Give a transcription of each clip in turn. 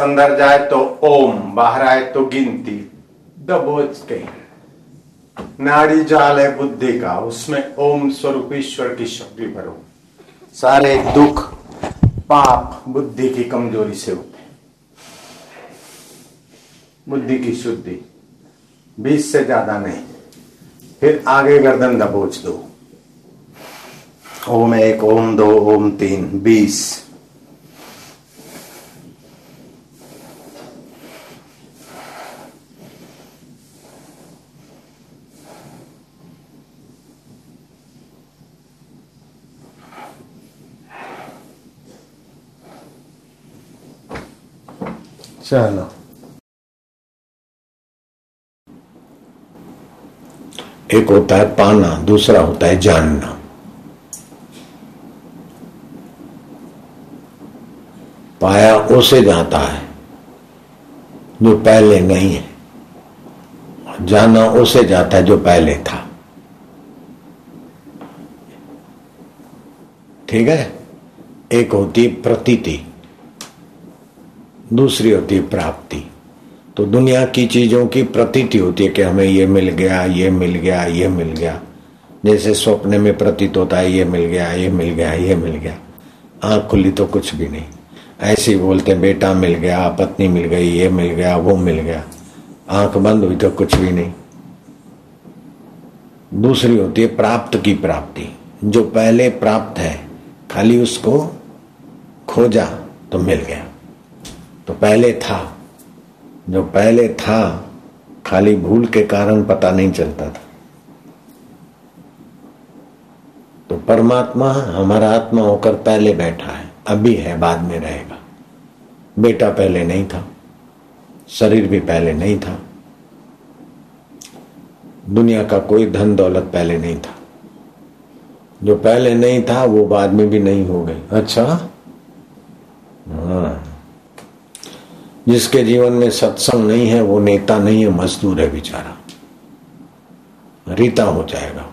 अंदर जाए तो ओम, बाहर आए तो गिनती। दबोच के नाड़ी जाल है बुद्धि का, उसमें ओम स्वरूप ईश्वर की शक्ति भरो। सारे दुख, पाप बुद्धि की कमज़ोरी से होते बुद्धि की शुद्धि, बीस से ज़्यादा नहीं। फिर आगे गर्दन दबोच दो। ओम एक, ओम दो, ओम तीन, बीस। चलो। एक होता है पाना, दूसरा होता है जानना। पाया उसे जाता है, जो पहले नहीं है। जाना उसे जाता है जो पहले था। ठीक है? एक होती प्रतीति। दूसरी होती है प्राप्ति। तो दुनिया की चीज़ों की प्रतीति होती है कि हमें ये मिल गया, ये मिल गया, ये मिल गया। जैसे स्वप्न में प्रतीत होता है, ये मिल गया, ये मिल गया, ये मिल गया। आँख खुली तो कुछ भी नहीं। ऐसे बोलते बेटा मिल गया, पत्नी मिल गई, ये मिल गया, वो मिल गया। आँख बंद हुई तो कुछ भी नहीं। दूसरी होती है प्राप्त की प्राप्ति। जो पहले प्राप्त है, खाली उसको खोजा तो मिल गया। तो पहले था। जो पहले था, खाली भूल के कारण पता नहीं चलता था। तो परमात्मा हमारा आत्मा होकर पहले बैठा है, अभी है, बाद में रहेगा। बेटा पहले नहीं था, शरीर भी पहले नहीं था। दुनिया का कोई धन दौलत पहले नहीं था। जो पहले नहीं था, वो बाद में भी नहीं हो गई। अच्छा? हाँ। जिसके जीवन में सत्संग नहीं है, वो नेता नहीं है, मजदूर है बेचारा। रीता हो जाएगा।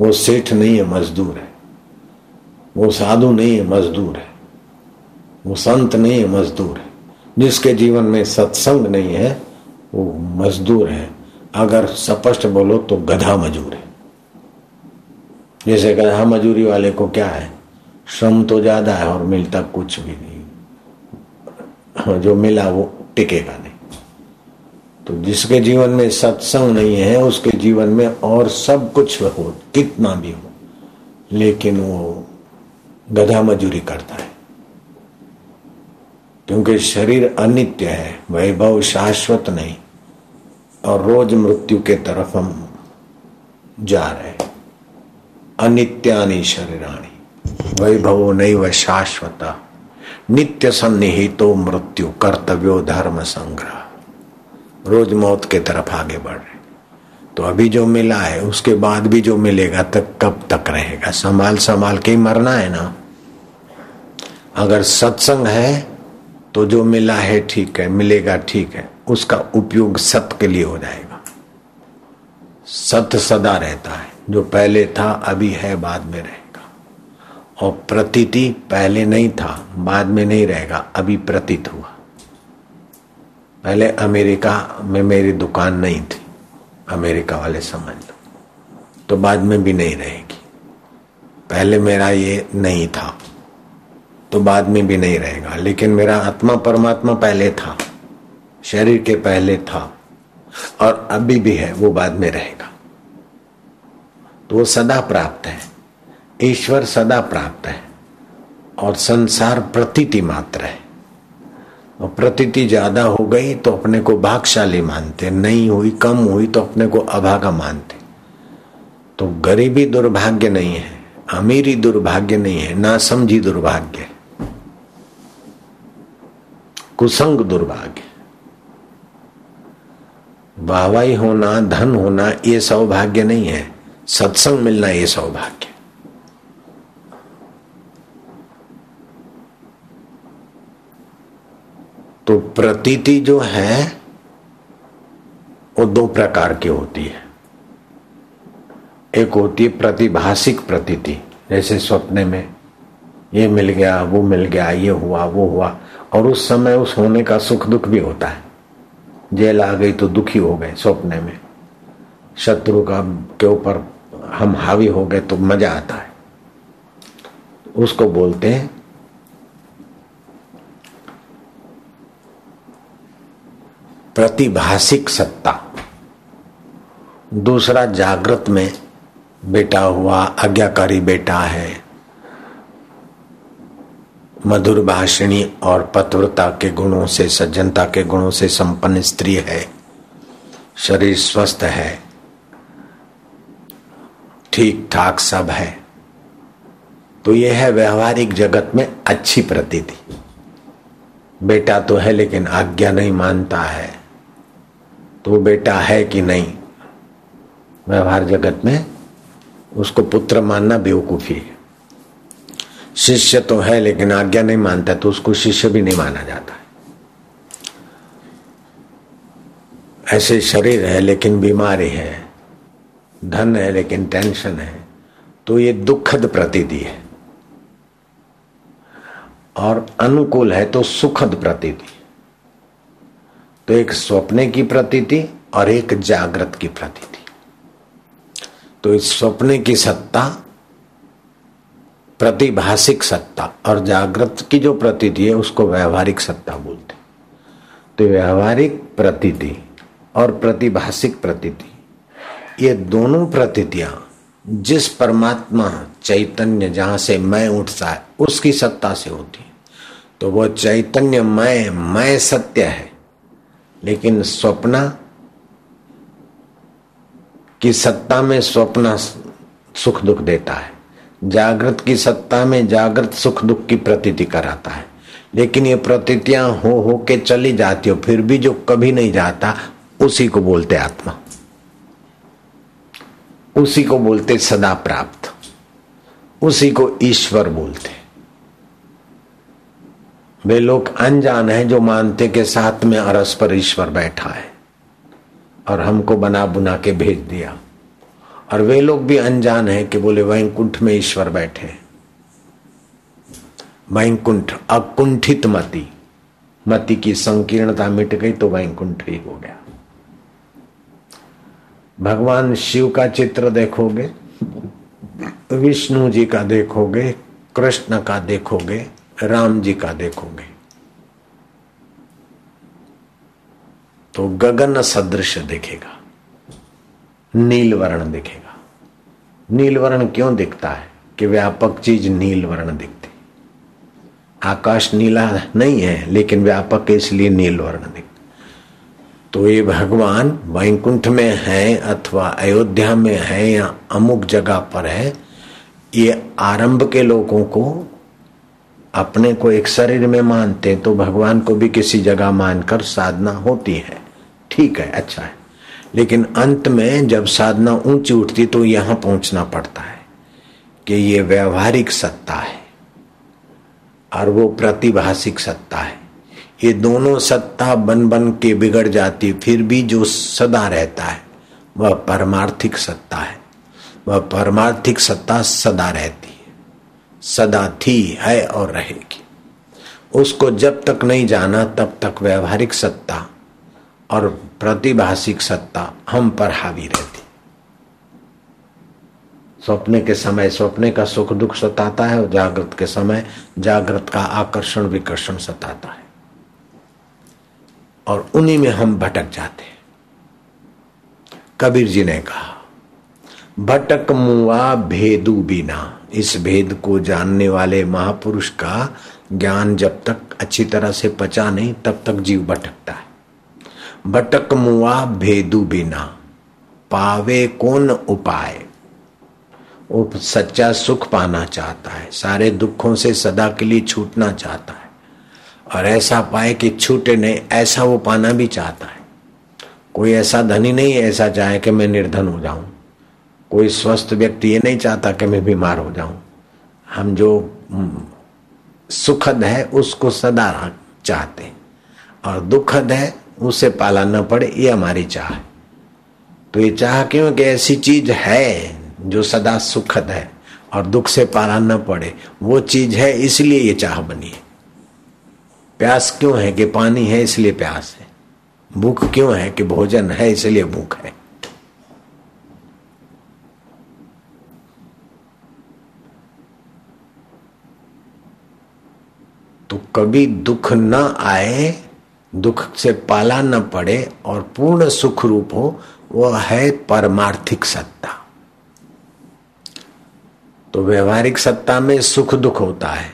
वो सेठ नहीं है, मजदूर है। वो साधु नहीं है, मजदूर है। वो संत नहीं है, मजदूर है। जिसके जीवन में सत्संग नहीं है, वो मजदूर है। अगर स्पष्ट बोलो तो गधा मजूर है। जैसे गधा मजूरी वाले को क्या है? श्रम तो ज़्यादा है और मिलता कुछ भी नहीं। जो मिला वो टिकेगा नहीं। तो जिसके जीवन में सत्संग नहीं है, उसके जीवन में और सब कुछ हो, कितना भी हो, लेकिन वो गधा मजूरी करता है। क्योंकि शरीर अनित्य है, वैभव शाश्वत नहीं, और रोज मृत्यु के तरफ़ हम जा रहे अनित्यानि शरीराणी, वैभव नहीं व शाश्वता। नित्य सन्निहितो मृत्यु, कर्तव्यो धर्म संग्रह। रोज मौत के तरफ़ आगे बढ़ रहे। तो अभी जो मिला है, उसके बाद भी जो मिलेगा, तक कब तक रहेगा? संभाल संभाल के ही मरना है ना? अगर सत्संग है तो जो मिला है ठीक है, मिलेगा ठीक है। उसका उपयोग सत्य के लिए हो जाएगा। सत्य सदा रहता है। जो पहले था, अभी है, बाद में रहे। और प्रतीति पहले नहीं था, बाद में नहीं रहेगा, अभी प्रतीत हुआ। पहले अमेरिका में मेरी दुकान नहीं थी, अमेरिका वाले समझ लो। तो बाद में भी नहीं रहेगी। पहले मेरा ये नहीं था तो बाद में भी नहीं रहेगा। लेकिन मेरा आत्मा परमात्मा पहले था, शरीर के पहले था, और अभी भी है, वो बाद में रहेगा। तो वो सदा प्राप्त है। ईश्वर सदा प्राप्त है और संसार प्रतीति मात्र है। और प्रतीति ज़्यादा हो गई तो अपने को भागशाली मानते, नहीं हुई, कम हुई तो अपने को अभागा मानते। तो गरीबी दुर्भाग्य नहीं है, अमीरी दुर्भाग्य नहीं है ना समझी दुर्भाग्य कुसंग दुर्भाग्य। वाहवाही होना, धन होना, ये सौभाग्य नहीं है। सत्संग मिलना, ये सौभाग्य। तो प्रतीति जो है, वो दो प्रकार की होती है। एक होती है प्रतिभाषिक प्रतीति, जैसे स्वप्न में ये मिल गया, वो मिल गया, ये हुआ, वो हुआ, और उस समय उस होने का सुख दुख भी होता है। जेल आ गई तो दुखी हो गए सपने में। शत्रु का के ऊपर हम हावी हो गए तो मज़ा आता है। उसको बोलते हैं प्रतिभाषिक सत्ता। दूसरा जागृत में बेटा हुआ, आज्ञाकारी बेटा है। मधुर भाषणी और पतव्रता के गुणों से, सज्जनता के गुणों से संपन्न स्त्री है। शरीर स्वस्थ है। ठीक ठाक सब है। तो यह है व्यवहारिक जगत में अच्छी प्रतीति। बेटा तो है, लेकिन आज्ञा नहीं मानता है। तो बेटा है कि नहीं? व्यवहार जगत में उसको पुत्र मानना बेवकूफ़ी है। शिष्य तो है, लेकिन आज्ञा नहीं मानता तो उसको शिष्य भी नहीं माना जाता है। ऐसे शरीर है, लेकिन बीमारी है, धन है, लेकिन टेंशन है तो ये दुखद प्रतीति है। और अनुकूल है तो सुखद प्रतीति तो एक स्वप्ने की प्रतीति और एक जागृत की प्रतीति। तो इस स्वप्ने की सत्ता, प्रतिभाषिक सत्ता और जागृत की जो प्रतीति है, उसको व्यवहारिक सत्ता बोलते तो व्यवहारिक प्रतीति और प्रतिभाषिक प्रतीति, ये दोनों प्रतीतियाँ, जिस परमात्मा चैतन्य जहाँ से मैं उठता है, उसकी सत्ता से होती है। तो वो चैतन्य मैं मैं सत्य है। लेकिन स्वप्न की सत्ता में स्वप्न सुख दुख देता है। जागृत की सत्ता में जागृत सुख दुख की प्रतीति कराता है। लेकिन ये प्रतीतियाँ हो हो के चली जाती हो, फिर भी जो कभी नहीं जाता, उसी को बोलते आत्मा। उसी को बोलते सदा प्राप्त। उसी को ईश्वर बोलते। वे लोग अनजान है जो मानते के साथ में अरस पर ईश्वर बैठा है। और हमको बना बुना के भेज दिया। और वे लोग भी अनजान है कि बोले, वैकुंठ में ईश्वर बैठे वैकुंठ, अकुंठित मति। मति की संकीर्णता मिट गई तो वैकुंठ ही हो गया। भगवान शिव का चित्र देखोगे, विष्णु जी का देखोगे, कृष्ण का देखोगे राम जी का देखोगे। तो गगन सदृश देखेगा। नील वर्ण दिखेगा। नील वर्ण क्यों दिखता है? कि व्यापक चीज़ नील वर्ण दिखती। आकाश नीला नहीं है, लेकिन व्यापक इसलिए नील वर्ण तो ये भगवान वैकुंठ में है अथवा अयोध्या में है या अमुक जगह पर है, ये आरंभ के लोगों को अपने को एक शरीर में मानते तो भगवान को भी किसी जगह मानकर साधना होती है। ठीक है अच्छा है। लेकिन अंत में जब साधना ऊँची उठती तो यहाँ पहुँचना पड़ता है कि ये व्यवहारिक सत्ता है और वो प्रतिभाषिक सत्ता है। ये दोनों सत्ता बन बन के बिगड़ जाती, फिर भी जो सदा रहता है, वह परमार्थिक सत्ता है। वह परमार्थिक सत्ता सदा रहती। है सदा थी, है और रहेगी। उसको जब तक नहीं जाना, तब तक व्यवहारिक सत्ता और प्रतिभाषिक सत्ता हम पर हावी रहती। स्वप्ने के समय, स्वप्ने का सुख दुख सताता है और जागृत के समय जागृत का आकर्षण विकर्षण सताता है। और उन्हीं में हम भटक जाते हैं। कबीर जी ने कहा, भटक मुआ भेदू बिना। इस भेद को जानने वाले महापुरुष का ज्ञान जब तक अच्छी तरह से पचा नहीं, तब तक जीव भटकता है। भटक मुआ भेदु बिना, पावे कौन उपाय? वो सच्चा सुख पाना चाहता है, सारे दुखों से सदा के लिए छूटना चाहता है। और ऐसा पाए कि छूटे नहीं, ऐसा वो पाना भी चाहता है। कोई ऐसा धनी नहीं, ऐसा चाहे कि मैं निर्धन हो जाऊँ। कोई स्वस्थ व्यक्ति ये नहीं चाहता कि मैं बीमार हो जाऊँ। हम जो सुखद है, उसको सदा चाहते और दुखद है, उसे पाला न पड़े, ये हमारी चाह है। तो ये चाह क्यों कि ऐसी चीज़ है जो सदा सुखद है और दुख से पाला न पड़े? वो चीज़ है, इसलिए ये चाह बनी है। प्यास क्यों है कि पानी है, इसलिए प्यास है। भूख क्यों है कि भोजन है, इसलिए भूख है। तो कभी दुख न आए, दुख से पाला न पड़े और पूर्ण सुख रूप हो, वह है परमार्थिक सत्ता। तो व्यवहारिक सत्ता में सुख दुख होता है,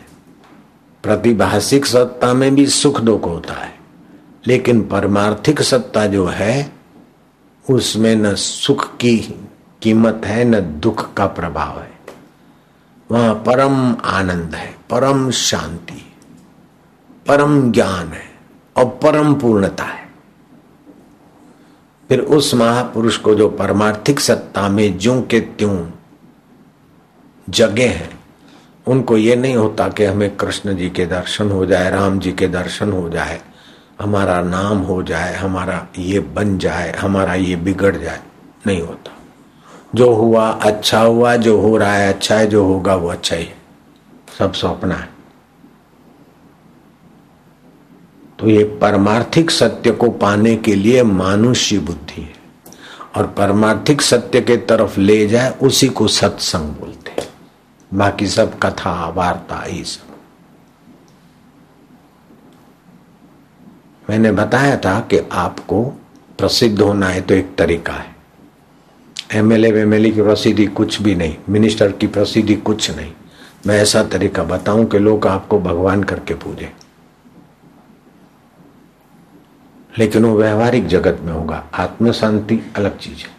प्रतिभाषिक सत्ता में भी सुख दुख होता है, लेकिन परमार्थिक सत्ता जो है, उसमें न सुख की कीमत है, न दुख का प्रभाव है। वहाँ परम आनंद है, परम शांति। परम ज्ञान है और परम पूर्णता है। फिर उस महापुरुष को जो परमार्थिक सत्ता में ज्यों के त्यों जगे हैं, उनको ये नहीं होता कि हमें कृष्ण जी के दर्शन हो जाए, राम जी के दर्शन हो जाए, हमारा नाम हो जाए, हमारा ये बन जाए, हमारा ये बिगड़ जाए, नहीं होता। जो हुआ अच्छा हुआ, जो हो रहा है अच्छा है, जो होगा वो अच्छा ही है। सब सपना है। तो ये परमार्थिक सत्य को पाने के लिए मानुष्य बुद्धि है। और परमार्थिक सत्य के तरफ़ ले जाए, उसी को सत्संग बोलते हैं। बाकी सब कथा, वार्ता, ये सब। मैंने बताया था कि आपको प्रसिद्ध होना है तो एक तरीका है। एमएलए वेमएलए की प्रसिद्धि कुछ भी नहीं, मिनिस्टर की प्रसिद्धि कुछ नहीं। मैं ऐसा तरीका बताऊँ कि लोग आपको भगवान करके पूजे। लेकिन वो व्यवहारिक जगत में होगा। आत्म शांति अलग चीज़ है।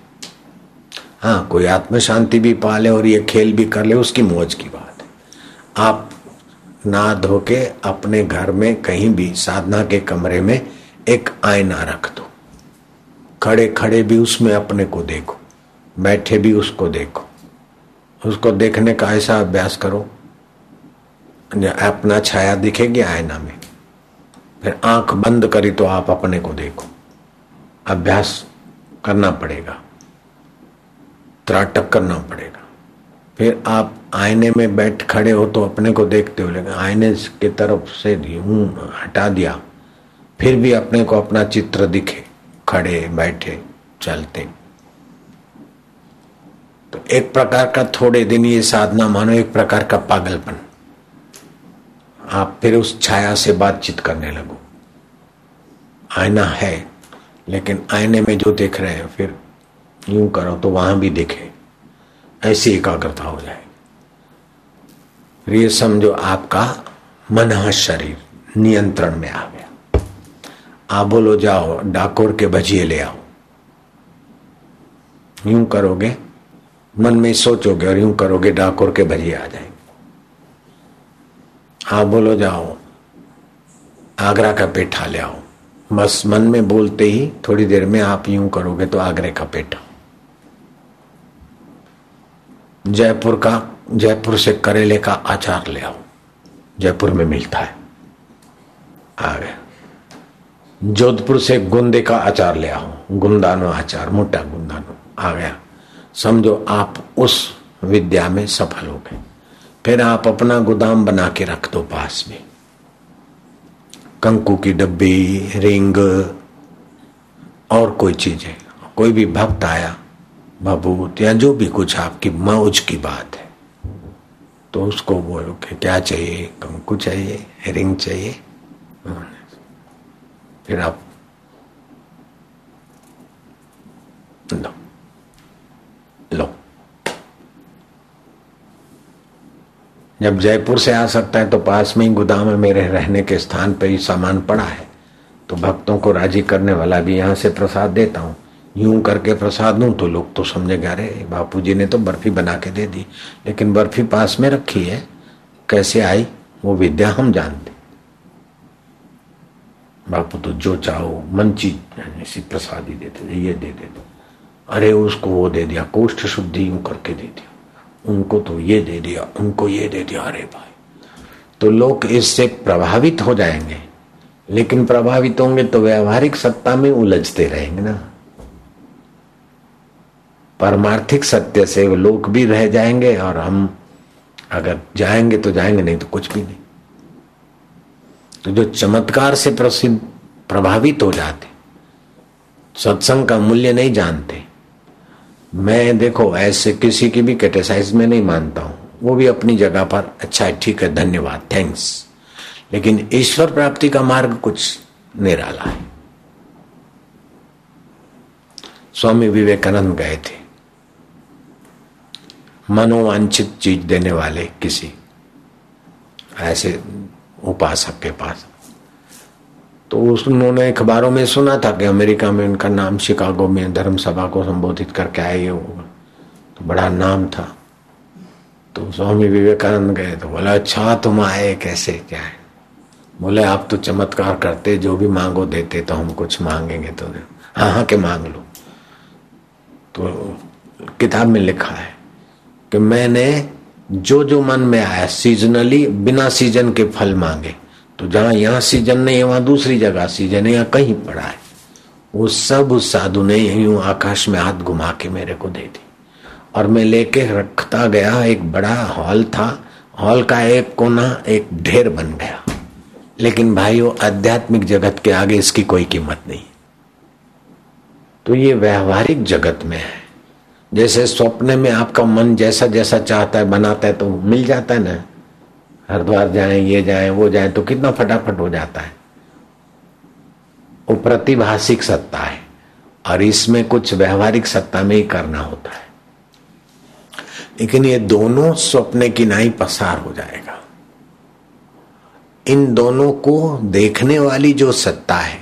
हाँ कोई आत्म शांति भी पाले और ये खेल भी कर ले, उसकी मौज की बात है। आप ना धो के अपने घर में कहीं भी साधना के कमरे में एक आईना रख दो। खड़े खड़े भी उसमें अपने को देखो, बैठे भी उसको देखो। उसको देखने का ऐसा अभ्यास करो, अपना छाया दिखेगी आईना में। फिर आँख बंद करी तो आप अपने को देखो। अभ्यास करना पड़ेगा। त्राटक करना पड़ेगा। फिर आप आईने में बैठ खड़े हो तो अपने को देखते हो, लेकिन आईने की तरफ़ से यूँ हटा दिया, फिर भी अपने को अपना चित्र दिखे, खड़े, बैठे, चलते। तो एक प्रकार का थोड़े दिन ये साधना मानो, एक प्रकार का पागलपन। आप फिर उस छाया से बातचीत करने लगो। आईना है, लेकिन आईने में जो देख रहे हैं, फिर यूँ करो तो वहाँ भी देखे। ऐसी एकाग्रता हो जाएगी ये समझो आपका मन शरीर नियंत्रण में आ गया। आप बोलो, जाओ, डाकोर के भजिए ले आओ। यूँ करोगे, मन में सोचोगे और यूँ करोगे, डाकोर के भजिए आ जाएँगे। आप बोलो जाओ। आगरा का पेठा ले आओ। बस मन में बोलते ही थोड़ी देर में आप यूँ करोगे तो आगरे का पेठा। जयपुर का, जयपुर से करेले का आचार ले आओ। जयपुर में मिलता है। आ गया। जोधपुर से गुंदे का आचार ले आओ। गुंदानो आचार मोटा गुंदानो आ गया। समझो आप उस विद्या में सफल हो गए। फिर आप अपना गोदाम बना के रख दो पास में। कंकु की डब्बी, रिंग, और कोई चीज़। कोई भी भक्त आया, भभूत या जो भी कुछ आपकी मौज की बात है तो उसको बोलो कि क्या चाहिए? कंकु चाहिए, रिंग चाहिए? फिर आप लो। जब जयपुर से आ सकता है तो पास में ही गोदाम में मेरे रहने के स्थान पर ही सामान पड़ा है। तो भक्तों को राज़ी करने वाला भी यहाँ से प्रसाद देता हूँ। यूँ करके प्रसाद दूँ तो लोग तो समझेगा अरे बापू जी ने तो बर्फ़ी बना के दे दी, लेकिन बर्फ़ी पास में रखी है। कैसे आई? वो विद्या हम जानते। बापू तो जो चाहो, मन चीज़ ऐसी प्रसाद ही देते ये दे देते। अरे, उसको वो दे दिया, कोष्ठ शुद्धि यूँ करके दे दिया। उनको तो ये दे दिया, उनको ये दे दिया, अरे भाई। तो लोग इससे प्रभावित हो जाएँगे। लेकिन प्रभावित होंगे तो व्यवहारिक सत्ता में उलझते रहेंगे ना। परमार्थिक सत्य से लोग भी रह जाएँगे और हम अगर जाएँगे तो जाएँगे, नहीं तो कुछ भी नहीं। तो जो चमत्कार से प्रसिद्ध, प्रभावित हो जाते, सत्संग का मूल्य नहीं जानते मैं देखो, ऐसे किसी की भी कैटेसाइज में नहीं मानता हूँ। वो भी अपनी जगह पर अच्छा है ठीक है, धन्यवाद थैंक्स लेकिन ईश्वर प्राप्ति का मार्ग कुछ निराला है। स्वामी विवेकानंद गए थे। मनोवांछित चीज़ देने वाले किसी, ऐसे उपासक के पास। तो उन्होंने अखबारों में सुना था कि अमेरिका में उनका नाम शिकागो में धर्म सभा को संबोधित करके आए ये होगा तो बड़ा नाम था। तो स्वामी विवेकानंद गए तो बोला अच्छा तुम आए कैसे? क्या है? बोले, आप तो चमत्कार करते, जो भी मांगो देते तो हम कुछ मांगेंगे तो हाँ हाँ के मांग लो। तो किताब में लिखा है कि मैंने जो जो मन में आया सीजनली बिना सीज़न के फल मांगे। तो जहाँ यहाँ सीज़न नहीं है, वहाँ दूसरी जगह सीज़न है या कहीं पड़ा है। वो सब उस साधु ने यूँ आकाश में हाथ घुमा के मेरे को दे दी। और मैं लेके रखता गया, एक बड़ा हॉल था। हॉल का एक कोना, एक ढेर बन गया। लेकिन वो आध्यात्मिक जगत के आगे इसकी कोई कीमत नहीं तो ये व्यवहारिक जगत में है। जैसे स्वप्न में आपका मन जैसा जैसा चाहता है, बनाता है तो मिल जाता है ना। हरिद्वार जाए, ये जाए, वो जाए तो कितना फटाफट हो जाता है। वो प्रतिभाषिक सत्ता है और इसमें कुछ व्यवहारिक सत्ता में ही करना होता है। लेकिन ये दोनों स्वप्न की नाई पसार हो जाएगा। इन दोनों को देखने वाली जो सत्ता है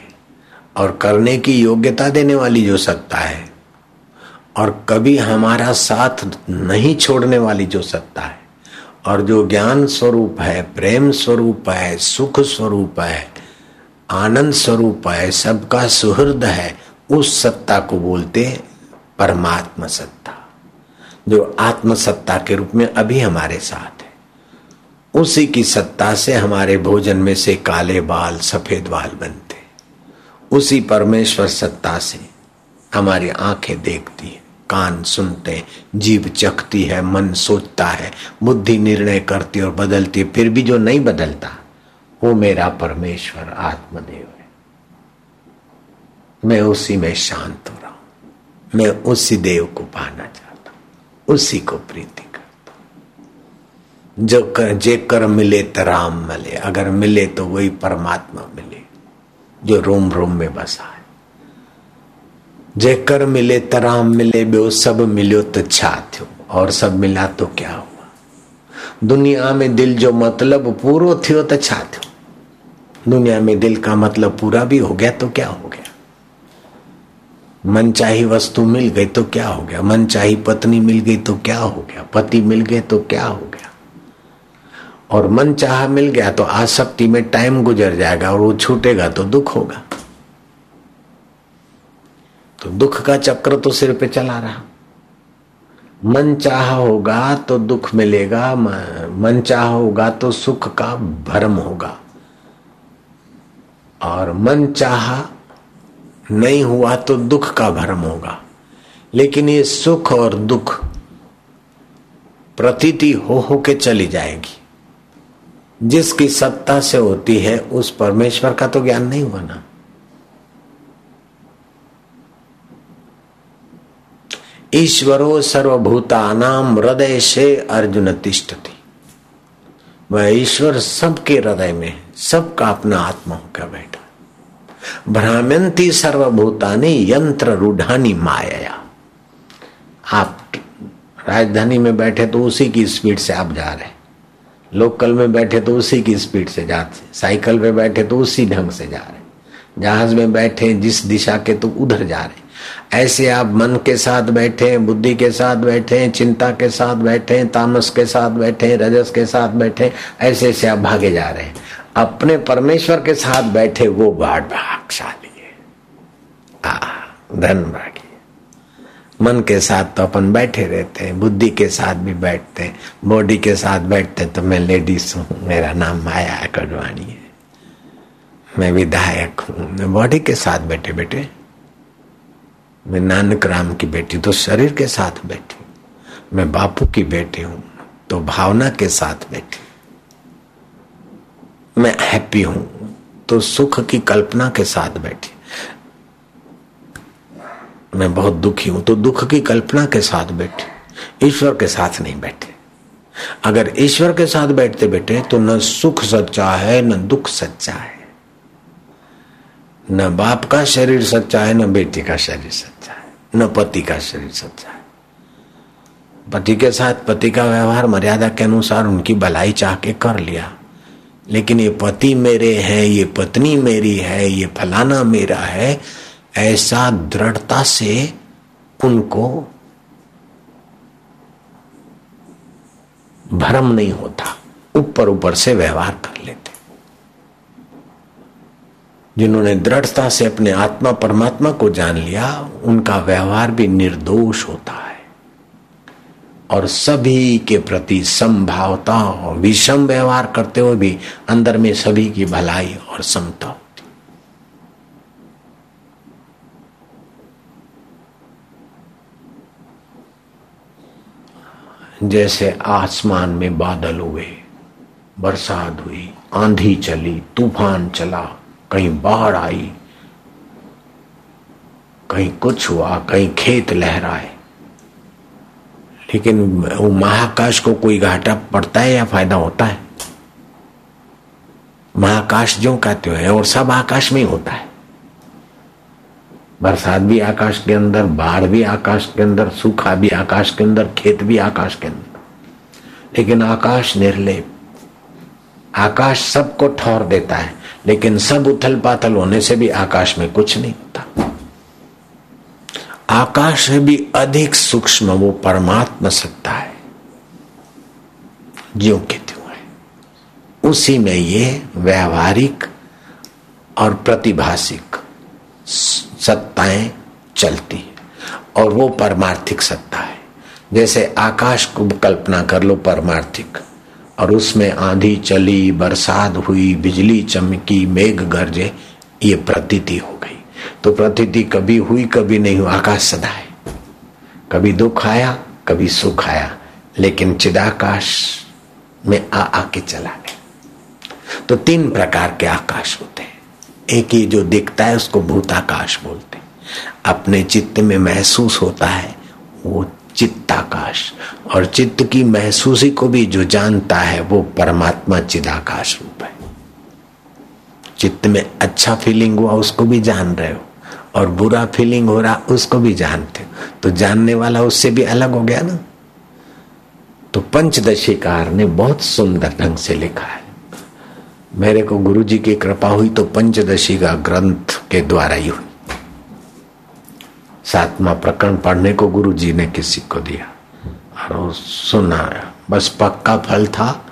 और करने की योग्यता देने वाली जो सत्ता है और कभी हमारा साथ नहीं छोड़ने वाली जो सत्ता है और जो ज्ञान स्वरूप है, प्रेम स्वरूप है, सुख स्वरूप है, आनंद स्वरूप है, सबका सुहृद है, उस सत्ता को बोलते परमात्मा सत्ता। जो आत्म सत्ता के रूप में अभी हमारे साथ है। उसी की सत्ता से हमारे भोजन में से काले बाल, सफ़ेद बाल बनते। उसी परमेश्वर सत्ता से हमारी आँखें देखती है। कान सुनते जीव चखती है, मन सोचता है, बुद्धि निर्णय करती और बदलती है, फिर भी जो नहीं बदलता, वो मेरा परमेश्वर आत्मदेव है। मैं उसी में शांत हो रहा हूँ। मैं उसी देव को पाना चाहता हूँ, उसी को प्रीति करता जो कर, जे कर मिले तो राम मिले, अगर मिले तो वही परमात्मा मिले, जो रोम रोम में बसा जेकर मिले, तराम मिले बो सब मिलो तो छा थो और सब मिला तो क्या हुआ? दुनिया में दिल जो मतलब पूरो थियो तो छा थो दुनिया में दिल का मतलब पूरा भी हो गया तो क्या हो गया? मन चाही वस्तु मिल गई तो क्या हो गया? मन चाही पत्नी मिल गई तो क्या हो गया? पति मिल गए तो क्या हो गया? और मन चाह मिल गया तो आसक्ति में टाइम गुजर जाएगा और वो छूटेगा तो दुख होगा। तो दुख का चक्र तो सिर पे चला रहा। मन चाह होगा तो दुख मिलेगा मन चाह होगा तो सुख का भरम होगा। और मन चाह नहीं हुआ तो दुख का भरम होगा। लेकिन ये सुख और दुख प्रतीति हो हो के चली जाएगी। जिसकी सत्ता से होती है, उस परमेश्वर का तो ज्ञान नहीं हुआ ना। ईश्वरो सर्वभूतानाम हृदय से अर्जुन तिष्ठति वह ईश्वर सबके हृदय में, सबका अपना आत्मा होकर बैठा। भ्राम्यंती सर्वभूतानी यंत्र रूढ़ानी माया। आप राजधानी में बैठे तो उसी की स्पीड से आप जा रहे लोकल में बैठे तो उसी की स्पीड से जाते साइकिल पे बैठे तो उसी ढंग से जा रहे जहाज़ में बैठे जिस दिशा के तो उधर जा रहे ऐसे आप मन के साथ बैठे बुद्धि के साथ बैठे चिंता के साथ बैठे तामस के साथ बैठे रजस के साथ बैठे ऐसे ऐसे आप भागे जा रहे हैं अपने परमेश्वर के साथ बैठे वो बाढ़ भागशाली है धन भागी मन के साथ तो अपन बैठे रहते हैं बुद्धि के साथ भी बैठते हैं बॉडी के साथ बैठते हैं तो मैं लेडीज़ हूँ मेरा नाम माया कड़वाणी है मैं विधायक हूँ बॉडी के साथ बैठे बैठे मैं नानक राम की बेटी तो शरीर के साथ बैठी। मैं बापू की बेटी हूँ तो भावना के साथ बैठी। मैं हैप्पी हूँ तो सुख की कल्पना के साथ बैठी। मैं बहुत दुखी हूँ तो दुख की कल्पना के साथ बैठी। ईश्वर के साथ नहीं बैठे। अगर ईश्वर के साथ बैठते बैठे तो न सुख सच्चा है, न दुख सच्चा है। न बाप का शरीर सच्चा है, न बेटी का शरीर सच्चा न पति का शरीर सच्चा है। पति के साथ पति का व्यवहार मर्यादा के अनुसार उनकी भलाई चाह के कर लिया। लेकिन ये पति मेरे हैं, ये पत्नी मेरी है, ये फलाना मेरा है, ऐसा दृढ़ता से उनको भ्रम नहीं होता। ऊपर ऊपर से व्यवहार कर लेते। जिन्होंने दृढ़ता से अपने आत्मा परमात्मा को जान लिया, उनका व्यवहार भी निर्दोष होता है। और सभी के प्रति संभावता और विषम व्यवहार करते हुए भी अंदर में सभी की भलाई और समता होती। जैसे आसमान में बादल हुए, बरसात हुई, आंधी चली, तूफ़ान चला कहीं बाढ़ आई, कहीं कुछ हुआ, कहीं खेत लहराए। लेकिन वो महाकाश को कोई घाटा पड़ता है या फ़ायदा होता है? महाकाश जो कहते हैं, और सब आकाश में ही होता है। बरसात भी आकाश के अंदर, बाढ़ भी आकाश के अंदर, सूखा भी आकाश के अंदर, खेत भी आकाश के अंदर। लेकिन आकाश निर्लेप। आकाश सबको ठौर देता है। लेकिन सब उथल पाथल होने से भी आकाश में कुछ नहीं होता। आकाश से भी अधिक सूक्ष्म वो परमात्मा सत्ता है। ज्यो के त्यों है। उसी में ये व्यवहारिक और प्रतिभाषिक सत्ताएँ चलती है और वो परमार्थिक सत्ता है। जैसे आकाश को कल्पना कर लो, परमार्थिक। और उसमें आंधी चली, बरसात हुई, बिजली चमकी, मेघ गरजे, ये प्रतीति हो गई। तो प्रतीति कभी हुई, कभी नहीं हुई, आकाश सदा है। कभी दुख आया, कभी सुख आया, लेकिन चिदाकाश में आ, आके चला गया। तो तीन प्रकार के आकाश होते हैं। एक ही जो दिखता है, उसको भूताकाश बोलते हैं। अपने चित्त में महसूस होता है, वो चित्ताकाश। और चित्त की महसूसी को भी जो जानता है, वो परमात्मा चिदाकाश रूप है। चित्त में अच्छा फीलिंग हुआ, उसको भी जान रहे हो। और बुरा फीलिंग हो रहा, उसको भी जानते हो। तो जानने वाला उससे भी अलग हो गया ना। तो पंचदशीकार ने बहुत सुंदर ढंग से लिखा है। मेरे को गुरु जी की कृपा हुई तो पंचदशी का ग्रंथ के द्वारा ही हुई सातवा प्रकरण पढ़ने को गुरु जी ने किसी को दिया। और सुना बस पक्का फल था,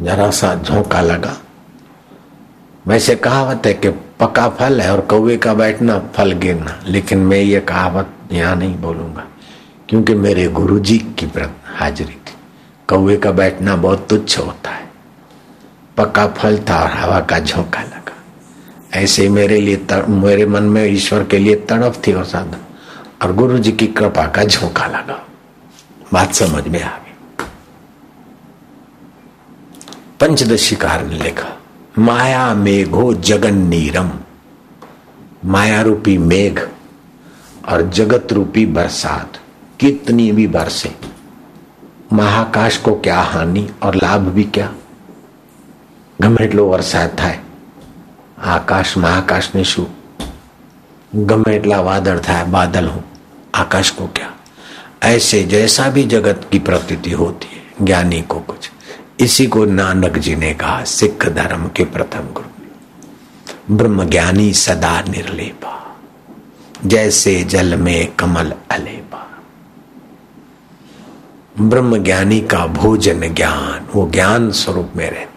जरा सा झोंका लगा। वैसे कहावत है कि पक्का फल है और कौवे का बैठना, फल गिरना, लेकिन मैं ये कहावत यहाँ नहीं बोलूँगा, क्योंकि मेरे गुरु जी की हाजिरी थी। कौवे का बैठना बहुत तुच्छ होता है। पक्का फल था और हवा का झोंका लगा। ऐसे मेरे लिए तर, मेरे मन में ईश्वर के लिए तड़प थी और साधन और गुरु जी की कृपा का झोंका लगा बात समझ में आ गई पंचदशीकार ने लिखा माया मेघो जगन नीरम माया रूपी मेघ और जगत रूपी बरसात कितनी भी बरसे महाकाश को क्या हानि और लाभ भी क्या ગમે એટલો વરસાદ થાય આકાશ મહાકાશ ને શું ગમે એટલા વાદળ થાય बादल हो आकाश को क्या ऐसे जैसा भी जगत की प्रतीति होती है ज्ञानी को कुछ इसी को नानक जी ने कहा सिख धर्म के प्रथम गुरु ब्रह्म ज्ञानी सदा निर्लेपा जैसे जल में कमल अलेपा ब्रह्म ज्ञानी का भोजन ज्ञान वो ज्ञान स्वरूप में रहता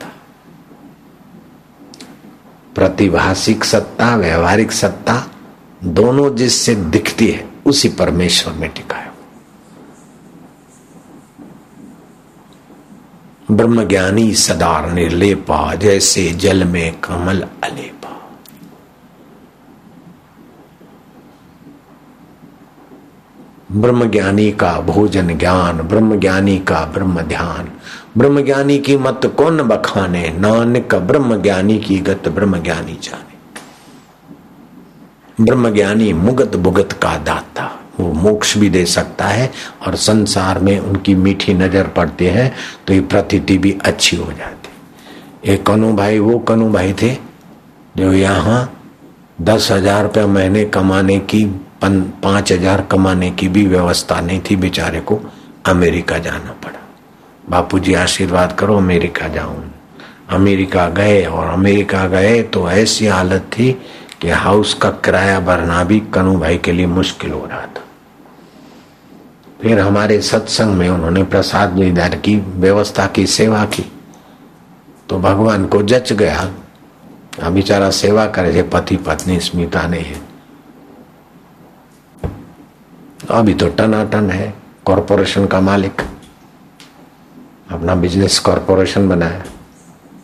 प्रतिभाषिक सत्ता, व्यवहारिक सत्ता, दोनों जिससे दिखती है, उसी परमेश्वर में टिका है। ब्रह्म ज्ञानी सदार निर्लेपा, जैसे जल में कमल अलेपा। ब्रह्म ज्ञानी का भोजन ज्ञान ब्रह्म ज्ञानी का ब्रह्म ध्यान ब्रह्म ज्ञानी की मत कौन बखाने? नानक ब्रह्म ज्ञानी की गत ब्रह्म ज्ञानी जाने। ब्रह्म ज्ञानी मुगत भुगत का दाता। वो मोक्ष भी दे सकता है और संसार में उनकी मीठी नज़र पड़ती है तो ये प्रतीति भी अच्छी हो जाती। एक कनु भाई, वो कनु भाई थे, जो यहाँ दस हज़ार रुपये महीने कमाने की पाँच हज़ार कमाने की भी व्यवस्था नहीं थी बेचारे को, अमेरिका जाना पड़ा। बापूजी, आशीर्वाद करो, अमेरिका जाऊँ। अमेरिका गए और अमेरिका गए तो ऐसी हालत थी कि हाउस का किराया भरना भी कनु भाई के लिए मुश्किल हो रहा था। फिर हमारे सत्संग में उन्होंने प्रसाद लीदार की, व्यवस्था की, सेवा की। तो भगवान को जच गया। अब बेचारा सेवा करे थे पति पत्नी स्मिता ने है। अभी तो टनाटन है, कॉरपोरेशन का मालिक। अपना बिज़नेस कॉरपोरेशन बनाया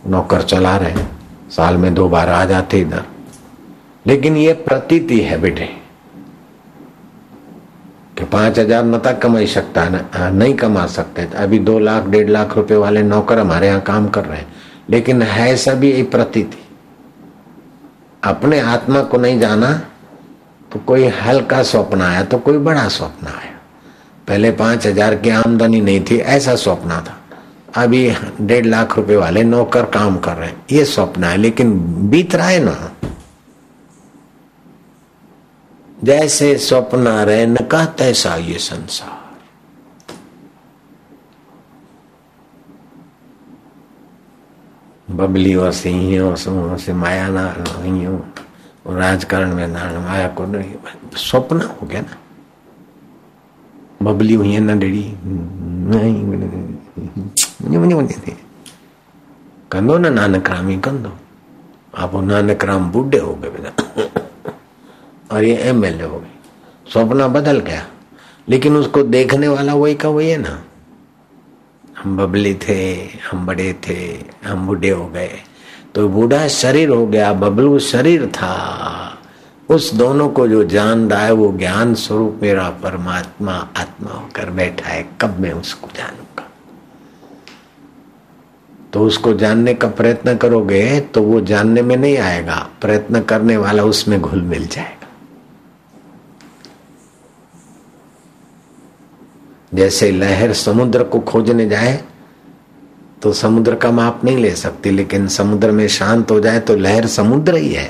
नौकर चला रहे साल में दो बार आ जाते इधर। लेकिन ये प्रतीति है बेटे, कि पाँच हज़ार न तक कमाई सकता है, नहीं कमा सकते। अभी दो लाख, डेढ़ लाख रुपए वाले नौकर हमारे यहाँ काम कर रहे हैं। लेकिन है सभी यही प्रतीति। अपने आत्मा को नहीं जाना तो कोई हल्का स्वप्न आया तो कोई बड़ा स्वप्न आया। पहले पाँच हज़ार की आमदनी नहीं थी, ऐसा स्वप्न था। अभी डेढ़ लाख रुपए वाले नौकर काम कर रहे हैं। ये स्वप्न है, लेकिन बीत रहा है ना। जैसे स्वप्न रहे न का तैसा ये संसार। बबली और सिंह से माया ना राजकारण में नारायण माया को नहीं। स्वप्न हो गया ना। बबली हुई है ना डेड़ी कंदो ना नानक राम ही कंदो आप नानक राम बूढ़े हो गए बेटा और ये एमएलए हो गए सपना बदल गया लेकिन उसको देखने वाला वही का वही है ना हम बबली थे हम बड़े थे हम बूढ़े हो गए तो बूढ़ा शरीर हो गया बबलू शरीर था उस दोनों को जो जान रहा है वो ज्ञान स्वरूप मेरा परमात्मा आत्मा होकर बैठा है कब मैं उसको जानूँगा तो उसको जानने का प्रयत्न करोगे तो वो जानने में नहीं आएगा। प्रयत्न करने वाला उसमें घुल मिल जाएगा। जैसे लहर समुद्र को खोजने जाए तो समुद्र का माप नहीं ले सकती, लेकिन समुद्र में शांत हो जाए तो लहर समुद्र ही है।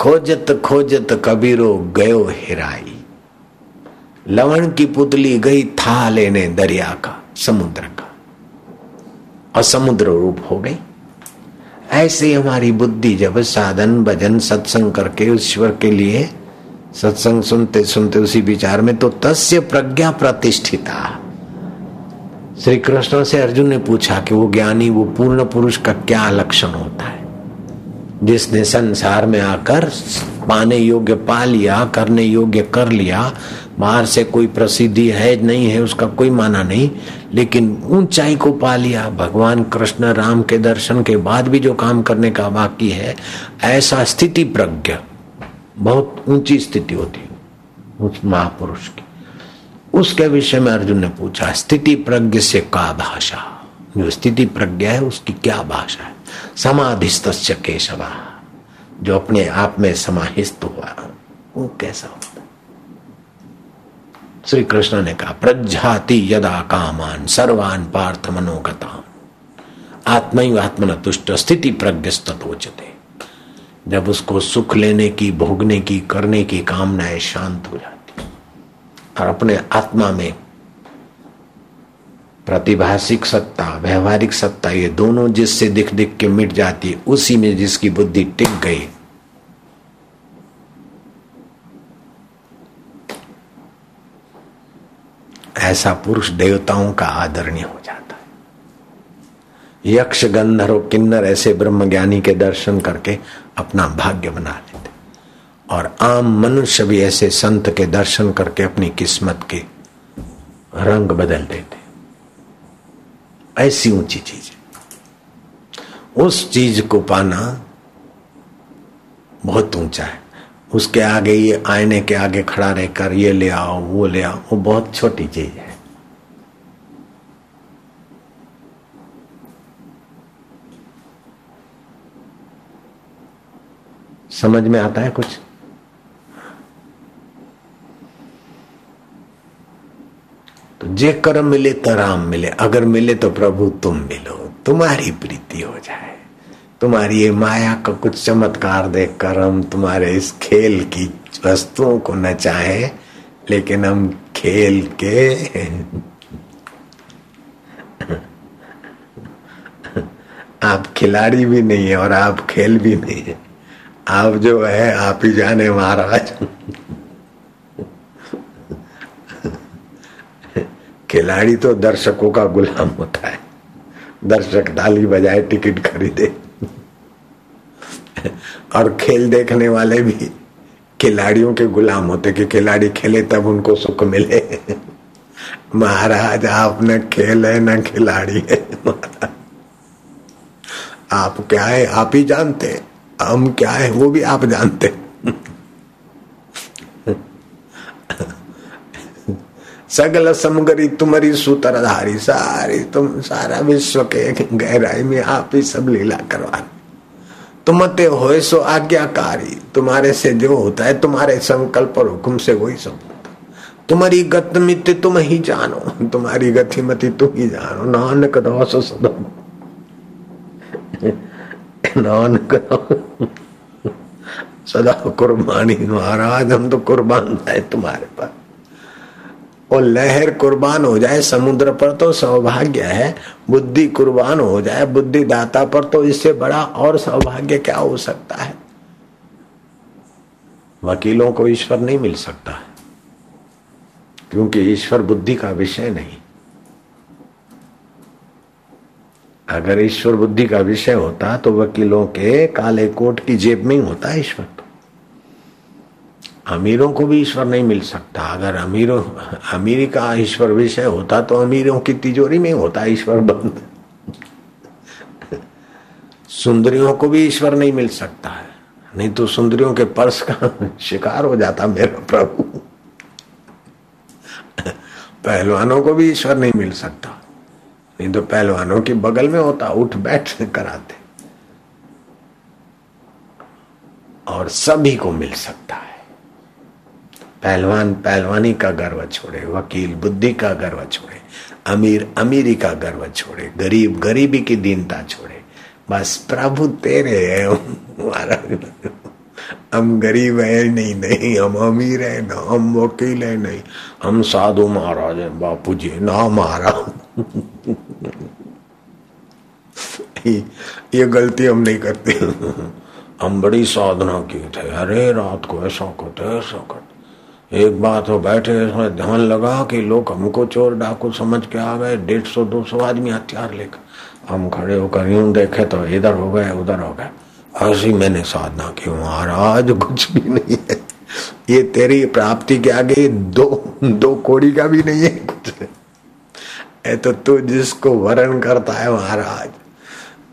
खोजत खोजत कबीरो गयो हिराई। लवण की पुतली गई था लेने दरिया का, समुद्र का। और समुद्र रूप हो गई। ऐसे हमारी बुद्धि जब साधन, भजन, सत्संग करके ईश्वर के लिए सत्संग सुनते सुनते उसी विचार में तो तस्य प्रज्ञा प्रतिष्ठिता। श्री कृष्ण से अर्जुन ने पूछा कि वो ज्ञानी, वो पूर्ण पुरुष का क्या लक्षण होता है? जिसने संसार में आकर पाने योग्य, पा लिया, करने योग्य, कर लिया बाहर से कोई प्रसिद्धि है नहीं है, उसका कोई माना नहीं। लेकिन ऊंचाई को पा लिया। भगवान कृष्ण राम के दर्शन के बाद भी जो काम करने का बाकी है, ऐसा स्थिति प्रज्ञ। बहुत ऊँची स्थिति होती उस महापुरुष की। उसके विषय में अर्जुन ने पूछा, स्थिति प्रज्ञ से का भाषा? जो स्थिति प्रज्ञा है, उसकी क्या भाषा है? समाधिस्त केशवा। जो अपने आप में समाहित हुआ, वो कैसा होता श्री कृष्ण ने कहा प्रज्ञाति यदा कामान सर्वान पार्थ मनोगता आत्म आत्मन तुष्ट स्थिति प्रज्ञ स्तोचते जब उसको सुख लेने की, भोगने की, करने की कामनाएँ शांत हो जाती और अपने आत्मा में प्रतिभाषिक सत्ता, व्यवहारिक सत्ता, ये दोनों जिससे दिख दिख के मिट जाती उसी में जिसकी बुद्धि टिक गई ऐसा पुरुष देवताओं का आदरणीय हो जाता है। यक्ष गंधर्व किन्नर ऐसे ब्रह्म ज्ञानी के दर्शन करके अपना भाग्य बना लेते। और आम मनुष्य भी ऐसे संत के दर्शन करके अपनी किस्मत के रंग बदल देते। ऐसी ऊँची चीज़ है। उस चीज़ को पाना बहुत ऊँचा है। उसके आगे, ये आईने के आगे खड़ा रहकर, ये ले आओ, वो ले आओ, वो बहुत छोटी चीज़ है। समझ में आता है कुछ? तो जे कर्म मिले तो राम मिले, अगर मिले तो प्रभु तुम मिलो, तुम्हारी प्रीति हो जाए। तुम्हारी ये माया का कुछ चमत्कार देख कर हम तुम्हारे इस खेल की वस्तुओं को न चाहे, लेकिन हम खेल के आप खिलाड़ी भी नहीं है और आप खेल भी नहीं है। आप जो है, आप ही जाने महाराज। खिलाड़ी तो दर्शकों का गुलाम होता है। दर्शक ताली बजाए टिकट खरीदे। और खेल देखने वाले भी खिलाड़ियों के गुलाम होते कि खिलाड़ी खेले तब उनको सुख मिले। महाराज, आप न खेल है न खिलाड़ी है आप क्या है? आप ही जानते हम क्या है? वो भी आप जानते सगल समगरी तुम्हारी सूत्रधारी सारी, तुम सारा विश्व के गहराई में आप ही सब लीला करवा तुमते हो सो आज्ञाकारी। तुम्हारे से जो होता है, तुम्हारे संकल्प और हुक्म से वही सब होता तुम्हारी गति तुम ही जानो, तुम्हारी गतिमति तुम ही जानो। नानक दास सदा। नानक सदा कुर्बानी महाराज, हम तो कुर्बान है तुम्हारे पास। और लहर कुर्बान हो जाए, समुद्र पर तो सौभाग्य है, बुद्धि कुर्बान हो जाए बुद्धि दाता पर तो इससे बड़ा और सौभाग्य क्या हो सकता है? वकीलों को ईश्वर नहीं मिल सकता, क्योंकि ईश्वर बुद्धि का विषय नहीं। अगर ईश्वर बुद्धि का विषय होता तो वकीलों के काले कोट की जेब में ही होता ईश्वर तो। अमीरों को भी ईश्वर नहीं मिल सकता। अगर अमीरों, अमीरी का ईश्वर विषय होता तो अमीरों की तिजोरी में होता ईश्वर बंद। सुंदरियों को भी ईश्वर नहीं मिल सकता है। नहीं तो सुंदरियों के पर्स का शिकार हो जाता मेरा प्रभु। पहलवानों को भी ईश्वर नहीं मिल सकता। नहीं तो पहलवानों के बगल में होता, उठ बैठ कराते। और सभी को मिल सकता है। पहलवान, पहलवानी का गर्व छोड़े, वकील, बुद्धि का गर्व छोड़े, अमीर, अमीरी का गर्व छोड़े, गरीब, गरीबी की दीनता छोड़े। बस प्रभु तेरे है हम गरीब है, नहीं नहीं, हम अमीर है, ना, हम वकील है, नहीं। हम साधु महाराज है, बापू जी, ना, महाराज। ये गलती हम नहीं करते। हम बड़ी साधना की थे। अरे, रात को ऐसा करते ऐसा करते। एक बात हो बैठे इसमें ध्यान लगा कि लोग हमको चोर डाकू समझ के आ गए, डेढ़ सौ, दो सौ आदमी हथियार लेकर। हम खड़े होकर यूँ देखे तो इधर हो गए, उधर हो गए। ऐसी मैंने साधना की महाराज, कुछ भी नहीं है। ये तेरी प्राप्ति के आगे दो दो कोड़ी का भी नहीं है कुछ। है तो तू जिसको वरण करता है, महाराज,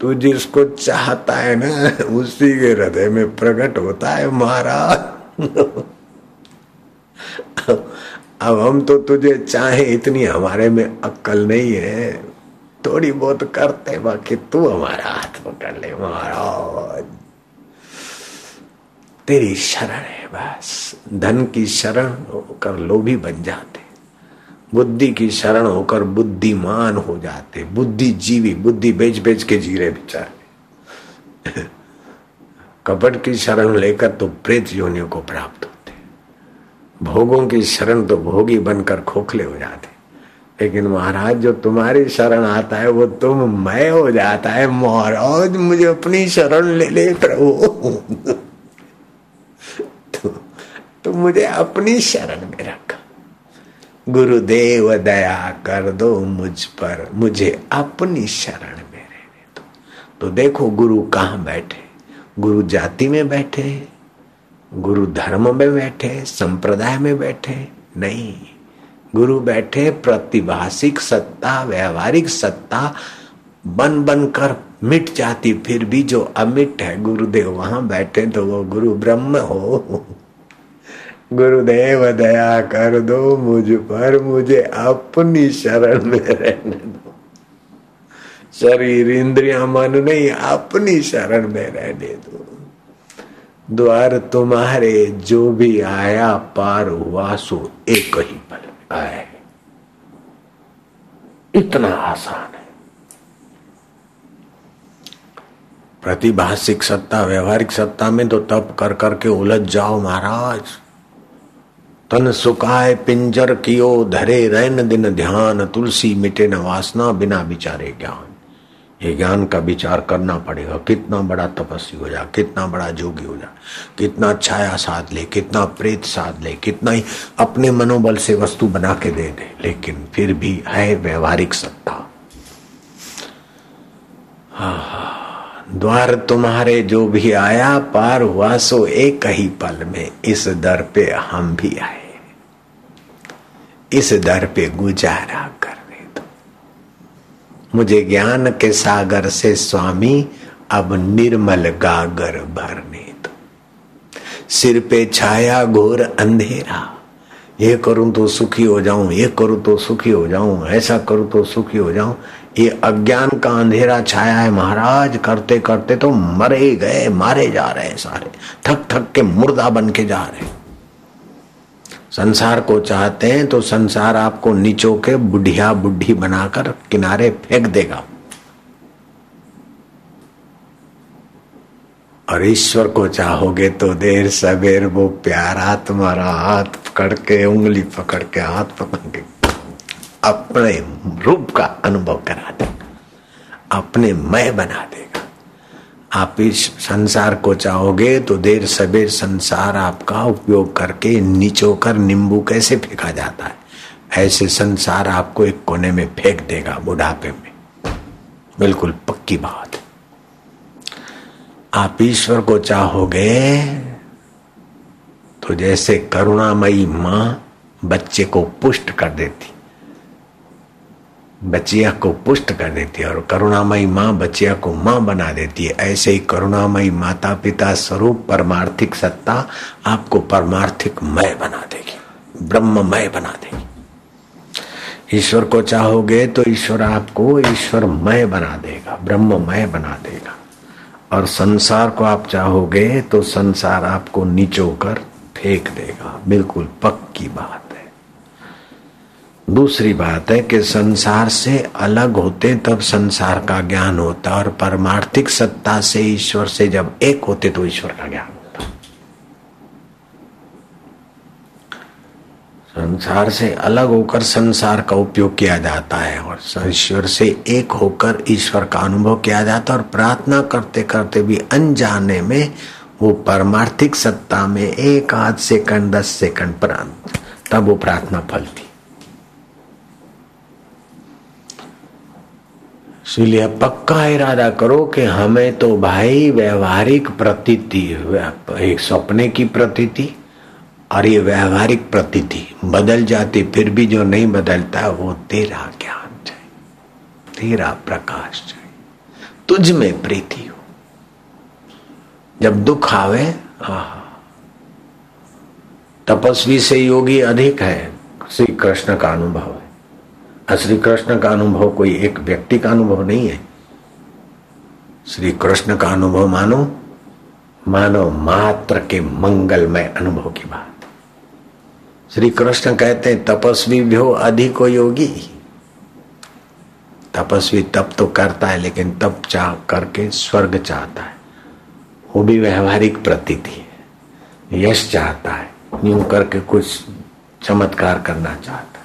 तू जिसको चाहता है ना, उसी के हृदय में प्रकट होता है, महाराज। अब हम तो तुझे चाहे इतनी, हमारे में अक्कल नहीं है। थोड़ी बहुत करते बाकी तू हमारा हाथ पकड़ ले महाराज। तेरी शरण है बस। धन की शरण होकर लोभी बन जाते। बुद्धि की शरण होकर बुद्धिमान हो जाते। बुद्धि जीवी बुद्धि बेच बेच के जी रहे बेचारे। कपट की शरण लेकर तो प्रेत योनियों को प्राप्त हो भोगों की शरण तो भोगी बनकर खोखले हो जाते। लेकिन महाराज जो तुम्हारी शरण आता है वो तुम मैं हो जाता है। महाराज मुझे अपनी शरण ले ले प्रभु। तो, तो मुझे अपनी शरण में रख। गुरुदेव दया कर दो मुझ पर। मुझे अपनी शरण में रहने दो। तो देखो गुरु कहाँ बैठे? गुरु जाति में बैठे गुरु धर्म में बैठे, संप्रदाय में बैठे, नहीं। गुरु बैठे प्रतिभाषिक सत्ता, व्यवहारिक सत्ता बन बन कर मिट जाती, फिर भी जो अमिट है, गुरुदेव वहाँ बैठे तो वो गुरु ब्रह्म हो। गुरुदेव, दया कर दो मुझ पर, मुझे अपनी शरण में रहने दो। शरीर, इंद्रिया, मन नहीं, अपनी शरण में रहने दो। द्वार तुम्हारे जो भी आया, पार हुआ, सो एक ही पल आए। इतना आसान है। प्रतिभाषिक सत्ता, व्यवहारिक सत्ता में तो तप कर करके उलझ जाओ महाराज। तन सुखाए पिंजर कियो, धरे रैन दिन ध्यान, तुलसी मिटे न वासना बिना विचारे ज्ञान। ये ज्ञान का विचार करना पड़ेगा। कितना बड़ा तपस्वी हो जा, कितना बड़ा जोगी हो जा, कितना छाया साध ले, कितना प्रेत साध ले, कितना ही अपने मनोबल से वस्तु बना के दे दे, लेकिन फिर भी है व्यवहारिक सत्ता। द्वार तुम्हारे जो भी आया, पार हुआ, सो एक ही पल में इस दर पे हम भी आए। इस दर पे गुजारा करने दो मुझे ज्ञान के सागर से स्वामी, अब निर्मल गागर भरने दो। सिर पे छाया घोर अंधेरा, ये करूँ तो सुखी हो जाऊँ, ये करूँ तो सुखी हो जाऊँ, ऐसा करूँ तो सुखी हो जाऊँ, ये अज्ञान का अंधेरा छाया है महाराज करते करते तो मरे गए, मारे जा रहे हैं सारे थक थक के मुर्दा बन के जा रहे संसार को चाहते हैं तो संसार आपको नीचो के बुढ़िया बुढ़ी बनाकर किनारे फेंक देगा। और ईश्वर को चाहोगे तो देर सवेर वो प्यारा तुम्हारा हाथ पकड़ के उंगली पकड़ के हाथ पकड़ के अपने रूप का अनुभव करा देगा। अपने मय बना देगा। आप इस संसार को चाहोगे तो देर सवेर संसार आपका उपयोग करके नीचो कर नींबू कैसे फेंका जाता है? ऐसे संसार आपको एक कोने में फेंक देगा बुढ़ापे में। बिल्कुल पक्की बात। आप ईश्वर को चाहोगे तो जैसे करुणामयी माँ बच्चे को पुष्ट कर देती। बचिया को पुष्ट कर देती है और करुणामयी माँ बचिया को माँ बना देती है। ऐसे ही करुणामयी माता पिता स्वरूप परमार्थिक सत्ता आपको परमार्थिक मय बना देगी। ब्रह्ममय बना देगी। ईश्वर को चाहोगे तो ईश्वर आपको ईश्वरमय बना देगा, ब्रह्ममय बना देगा। और संसार को आप चाहोगे तो संसार आपको नीचो कर फेंक देगा। बिल्कुल पक्की बात। दूसरी बात है कि संसार से अलग होते तब संसार का ज्ञान होता और परमार्थिक सत्ता से ईश्वर से जब एक होते तो ईश्वर का ज्ञान होता। संसार से अलग होकर संसार का उपयोग किया जाता है और ईश्वर से एक होकर ईश्वर का अनुभव किया जाता है और प्रार्थना करते करते भी अनजाने में वो परमार्थिक सत्ता में एक आध सेकंड, दस सेकंड पर तब वो प्रार्थना फलती इसलिए पक्का इरादा करो कि हमें तो भाई व्यवहारिक प्रतीति, एक सपने की प्रतीति और ये व्यवहारिक प्रतीति बदल जाती, फिर भी जो नहीं बदलता, वो तेरा ज्ञान चाहिए तेरा प्रकाश चाहिए तुझ में प्रीति हो। जब दुख आवे तपस्वी से योगी अधिक है। श्री कृष्ण का अनुभव है। श्री कृष्ण का अनुभव कोई एक व्यक्ति का अनुभव नहीं है। श्री कृष्ण का अनुभव मानो मानो मात्र के मंगलमय अनुभव की बात। श्री कृष्ण कहते हैं, तपस्वी भी हो, अधिक योगी। तपस्वी तप तो करता है, लेकिन तप चाह करके स्वर्ग चाहता है। वो भी व्यवहारिक प्रतीति है। यश चाहता है, यूँ करके कुछ चमत्कार करना चाहता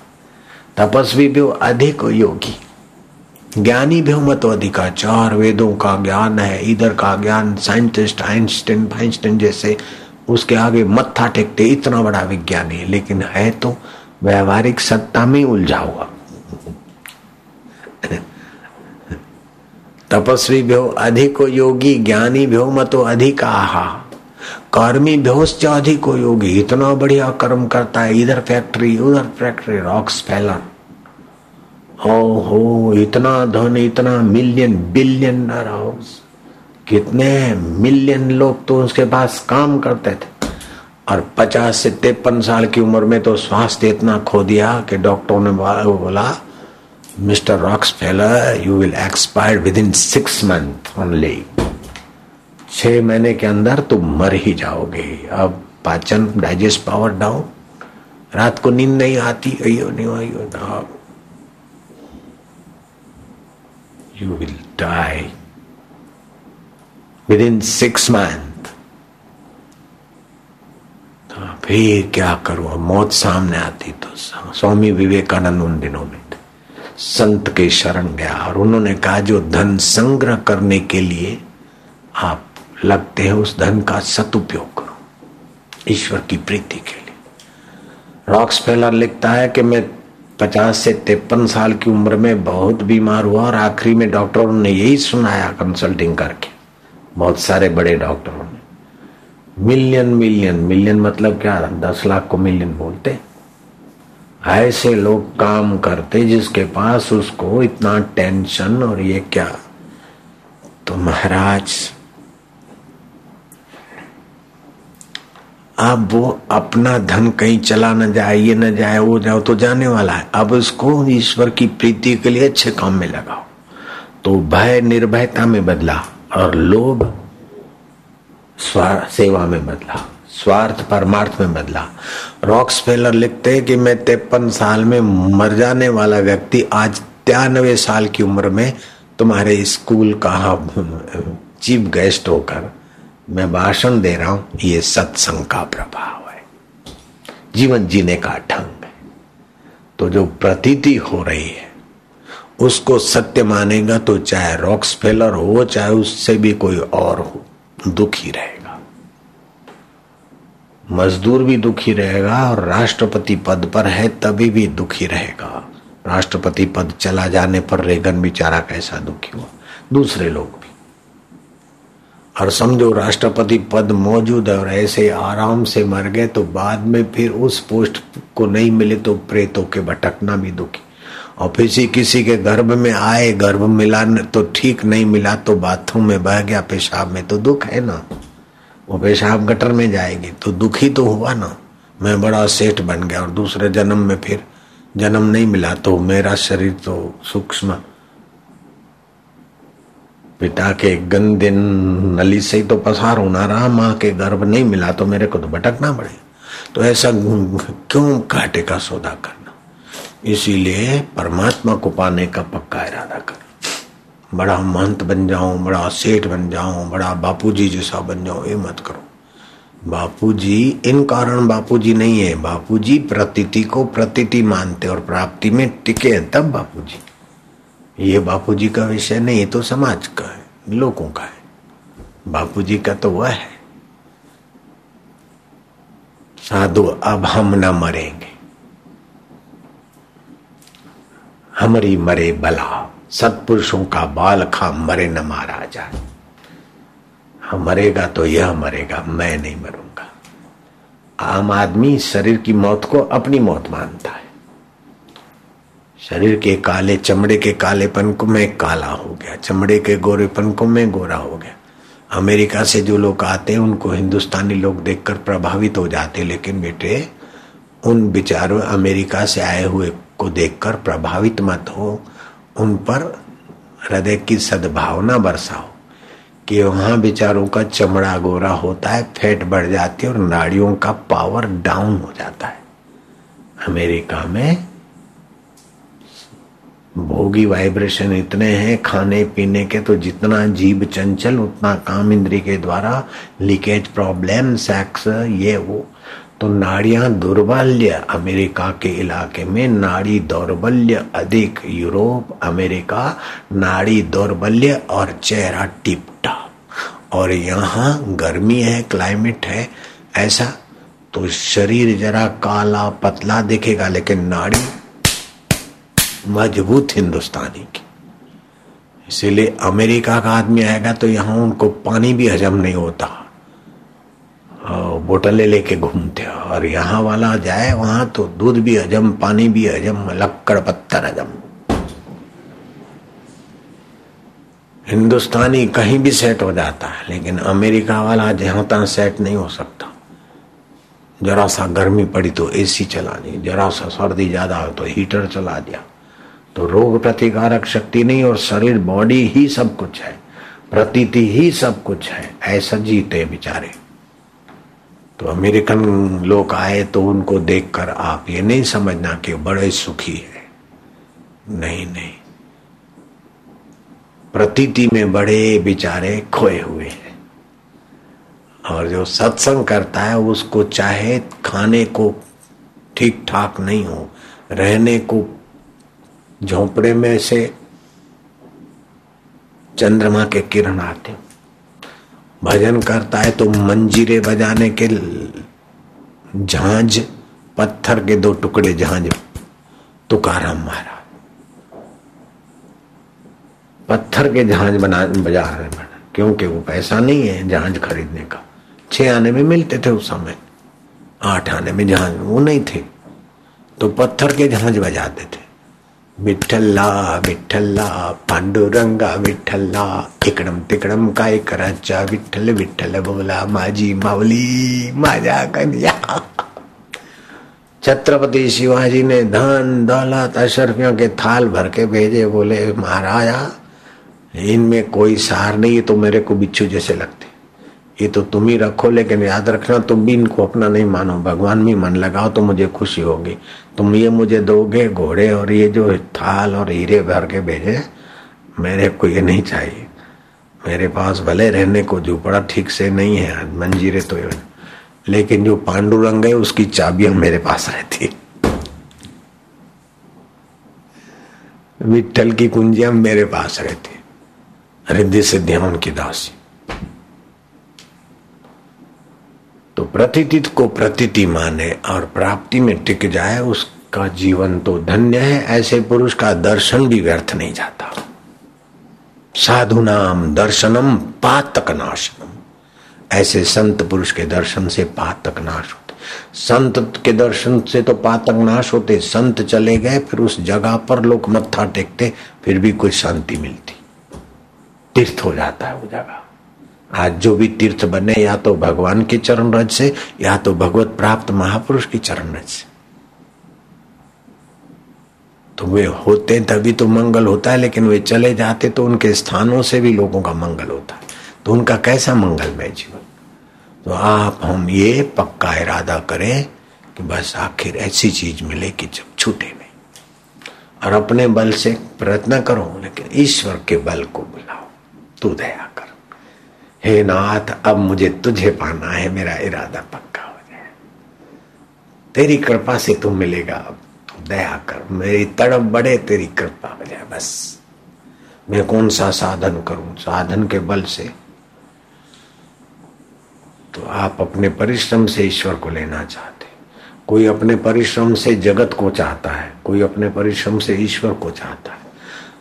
तपस्वी भी अधिक योगी। ज्ञानी भी मत अधिका चार वेदों का ज्ञान है, इधर का ज्ञान, साइंटिस्ट आइंस्टाइन फाइंस्टाइन जैसे, उसके आगे मत्था टेकते, इतना बड़ा विज्ञानी है। लेकिन है तो व्यवहारिक सत्ता में उलझा हुआ। तपस्वी भ्यो अधिक योगी, ज्ञानी भ्यो मतो अधिक आहा। कर्मी बेहोश अधिक योगी, इतना बढ़िया कर्म करता है, इधर फैक्ट्री उधर फैक्ट्री रॉक्स फैलन हो हो, इतना धन, इतना मिलियन बिलियन हाउस कितने मिलियन लोग तो उसके पास काम करते थे। और पचास से तिरपन साल की उम्र में तो स्वास्थ्य इतना खो दिया कि डॉक्टरों ने बोला mister Rockefeller you will expire within six month only छह महीने के अंदर तुम मर ही जाओगे। अब पाचन डाइजेस्ट पावर डाउन रात को नींद नहीं आती। अयो नहीं अयो ना। You will die within six month तो फिर क्या करूँ? मौत सामने आती तो स्वामी विवेकानंद उन दिनों में संत के शरण गया। और उन्होंने कहा, जो धन संग्रह करने के लिए आप लगते हैं उस धन का सदुपयोग करो, ईश्वर की प्रीति के लिए। रॉक्स फेलर लिखता है कि मैं पचास से तिरपन साल की उम्र में बहुत बीमार हुआ और आखिरी में डॉक्टरों ने यही सुनाया कंसल्टिंग करके। बहुत सारे बड़े डॉक्टरों ने। मिलियन मिलियन मिलियन मतलब क्या? दस लाख को मिलियन बोलते। ऐसे लोग काम करते जिसके पास उसको इतना टेंशन और ये क्या? तो महाराज अब वो अपना धन कहीं चला न जाए, ये न जाए, वो जाओ तो जाने वाला है। अब उसको ईश्वर की प्रीति के लिए अच्छे काम में लगाओ। तो भय निर्भयता में बदला और लोभ सेवा में बदला, स्वार्थ परमार्थ में बदला। रॉक्स फेलर लिखते हैं कि मैं तिरपन साल में मर जाने वाला व्यक्ति आज तिरानवे साल की उम्र में तुम्हारे स्कूल का चीफ गेस्ट होकर मैं भाषण दे रहा हूँ, ये सत्संग का प्रभाव है। जीवन जीने का ढंग है। तो जो प्रतीति हो रही है, उसको सत्य मानेगा तो चाहे रॉक्स फेलर हो, चाहे उससे भी कोई और हो, दुखी रहेगा। मजदूर भी दुखी रहेगा और राष्ट्रपति पद पर है, तभी भी दुखी रहेगा। राष्ट्रपति पद चला जाने पर रेगन बेचारा कैसा दुखी हुआ। दूसरे लोग और समझो राष्ट्रपति पद मौजूद है और ऐसे आराम से मर गए तो बाद में फिर उस पोस्ट को नहीं मिले तो प्रेतों के भटकना भी दुखी। और फिर किसी के गर्भ में आए, गर्भ मिला तो ठीक नहीं मिला तो बाथरूम में बह गया, पेशाब में तो दुख है ना। वो पेशाब गटर में जाएगी तो दुखी तो हुआ ना। मैं बड़ा सेठ बन गया और दूसरे जन्म में फिर जन्म नहीं मिला तो मेरा शरीर तो सूक्ष्म पिता के गंदे नली से ही तो पसार होना, रहा माँ के गर्भ नहीं मिला तो मेरे को तो भटकना पड़े। तो ऐसा क्यों घाटे का सौदा करना? इसीलिए परमात्मा को पाने का पक्का इरादा कर। बड़ा महंत बन जाऊँ, बड़ा सेठ बन जाऊँ, बड़ा बापूजी जैसा बन जाऊँ, ये मत करो। बापूजी, इन कारण बापूजी नहीं है। बापूजी प्रतीति को प्रतीति मानते और प्राप्ति में टिके तब बापूजी। ये बापूजी का विषय नहीं तो समाज का है, लोगों का है। बापूजी का तो वह है। साधु, अब हम न मरेंगे। हमारी मरे बला, सत्पुरुषों का बाल खा मरे न मारा जाए हम मरेगा तो यह मरेगा, मैं नहीं मरूँगा। आम आदमी शरीर की मौत को अपनी मौत मानता है। शरीर के काले, चमड़े के कालेपन को मैं काला हो गया, चमड़े के गोरेपन को मैं गोरा हो गया। अमेरिका से जो लोग आते हैं, उनको हिंदुस्तानी लोग देखकर प्रभावित हो जाते लेकिन बेटे, उन विचारों अमेरिका से आए हुए को देखकर प्रभावित मत हो। उन पर हृदय की सद्भावना बरसाओ कि वहाँ विचारों का चमड़ा गोरा होता है, फैट बढ़ जाती है और नाड़ियों का पावर डाउन हो जाता है। अमेरिका में भोगी वाइब्रेशन इतने हैं, खाने, पीने के तो जितना जीव चंचल, उतना काम इंद्री के द्वारा लीकेज प्रॉब्लम सेक्स ये वो। तो नाड़ियाँ दुर्बल्य अमेरिका के इलाके में, नाड़ी दौर्बल्य अधिक यूरोप, अमेरिका, नाड़ी दौर्बल्य और चेहरा टिपटा। और यहाँ गर्मी है क्लाइमेट है, ऐसा। तो शरीर जरा काला पतला दिखेगा, लेकिन नाड़ी मज़बूत हिंदुस्तानी की। इसीलिए अमेरिका का आदमी आएगा तो यहाँ उनको पानी भी हजम नहीं होता। बोतलें लेके घूमते और यहाँ वाला जाए, वहाँ तो दूध भी हजम, पानी भी हजम, लक्कड़ पत्थर हजम। हिंदुस्तानी कहीं भी सेट हो जाता है, लेकिन अमेरिका वाला जहाँ तहां सेट नहीं हो सकता। जरा सा गर्मी पड़ी तो एसी चला दी जरा सा सर्दी ज़्यादा हो तो हीटर चला दिया। तो रोग प्रतिकारक शक्ति नहीं और शरीर बॉडी ही सब कुछ है। प्रतीति ही सब कुछ है। ऐसा जीते बेचारे। तो अमेरिकन लोग आए तो उनको देखकर आप ये नहीं समझना कि बड़े सुखी है। नहीं नहीं। प्रतीति में बड़े बेचारे खोए हुए हैं। और जो सत्संग करता है, उसको चाहे खाने को ठीक ठाक नहीं हो, रहने को झोंपड़े में से चंद्रमा के किरण आते भजन करता है तो मंजीरे बजाने के झांझ, पत्थर के दो टुकड़े झांझ, तुकाराम मारा पत्थर के झांझ बना, बजा रहे क्योंकि वो पैसा नहीं है झांझ खरीदने का। छह आने में मिलते थे उस समय, आठ आने में जहाज़ वो नहीं थे। तो पत्थर के जहाज़ बजाते थे। विठल्ला विठल्ला पांडुरंगा विठल्ला इकड़म तिकड़म का एक राजा विठल विठल बोला माजी मावली माजा कन्या. छत्रपति शिवाजी ने धन, दौलत, अशरफियों के थाल भर के भेजे, बोले, महाराजा इनमें कोई सार नहीं तो मेरे को बिच्छू जैसे लगते। ये तो तुम ही रखो, लेकिन याद रखना, तुम भी इनको अपना नहीं मानो। भगवान में मन लगाओ तो मुझे खुशी होगी। तुम ये मुझे दोगे घोड़े और ये जो थाल और हीरे भर के भेजे, मेरे को ये नहीं चाहिए। मेरे पास भले रहने को झूपड़ा ठीक से नहीं है, मंजीरे तो लेकिन जो पांडुरंग है, उसकी चाबियाँ मेरे पास रहती। विठल की कुंजियाँ मेरे पास रहती। रिद्धि सिद्धियाँ उनकी दासी। तो प्रतितित को प्रतीति माने और प्राप्ति में टिक जाए, उसका जीवन तो धन्य है, ऐसे पुरुष का दर्शन भी व्यर्थ नहीं जाता। साधु नाम दर्शनम, पातक नाशनम। ऐसे संत पुरुष के दर्शन से पातक नाश होते। संत के दर्शन से तो पातक नाश होते। संत चले गए, फिर उस जगह पर लोग मत्था टेकते, फिर भी कोई शांति मिलती। तीर्थ हो जाता है वो जगह। आज जो भी तीर्थ बने, या तो भगवान के चरण रज से, या तो भगवत प्राप्त महापुरुष की चरण रज से। तो वे होते तभी तो मंगल होता है, लेकिन वे चले जाते तो उनके स्थानों से भी लोगों का मंगल होता है। तो उनका कैसा मंगलमय जीवन? तो आप, हम ये पक्का इरादा करें कि बस आखिर ऐसी चीज़ मिले कि जब छूटे नहीं। और अपने बल से प्रयत्न करो, लेकिन ईश्वर के बल को बुलाओ। तू दया कर। हे नाथ, अब मुझे तुझे पाना है, मेरा इरादा पक्का हो जाए। तेरी कृपा से तू मिलेगा, अब दया कर, मेरी तड़प बढ़े, तेरी कृपा हो जाए, बस। मैं कौन सा साधन करूँ? साधन के बल से। तो आप अपने परिश्रम से ईश्वर को लेना चाहते कोई अपने परिश्रम से जगत को चाहता है, कोई अपने परिश्रम से ईश्वर को चाहता है।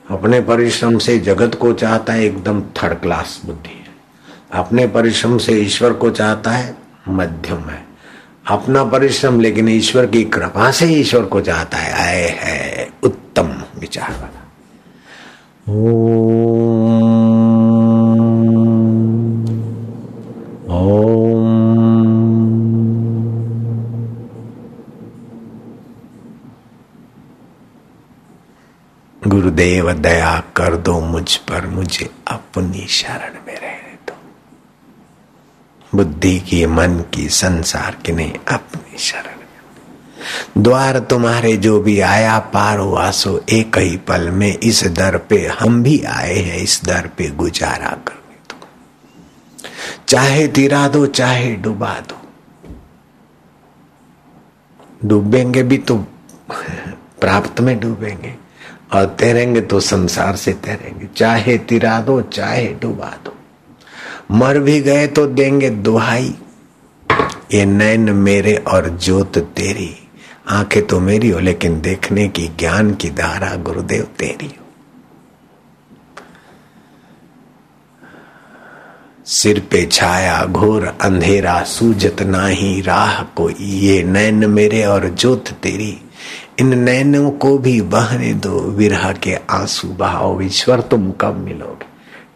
अपने परिश्रम से जगत को चाहता है, एकदम थर्ड क्लास बुद्धि। अपने परिश्रम से ईश्वर को चाहता है, मध्यम है। अपना परिश्रम, लेकिन ईश्वर की कृपा से ईश्वर को चाहता है। आए है, उत्तम विचार वाला। गुरुदेव, दया कर दो मुझ पर, मुझे अपनी शरण में रहे। बुद्धि की, मन की, संसार की नहीं, अपनी शरण द्वार तुम्हारे जो भी आया, पार हुआ सो एक ही पल में इस दर पे हम भी आए हैं, इस दर पे गुजारा करने दो चाहे तिरा दो, चाहे डुबा दो। डूबेंगे भी तो प्राप्त में डूबेंगे, और तैरेंगे तो संसार से तैरेंगे। चाहे तिरा दो, चाहे डुबा दो। मर भी गए तो देंगे दुहाई। ये नैन मेरे और जोत तेरी। आँखें तो मेरी हो, लेकिन देखने की ज्ञान की धारा गुरुदेव तेरी हो। सिर पे छाया घोर अंधेरा सूझत नाही राह को ये नैन मेरे और जोत तेरी। इन नैनों को भी बहने दो, विरह के आँसू बहाओ, ईश्वर तुम कब मिलोगे?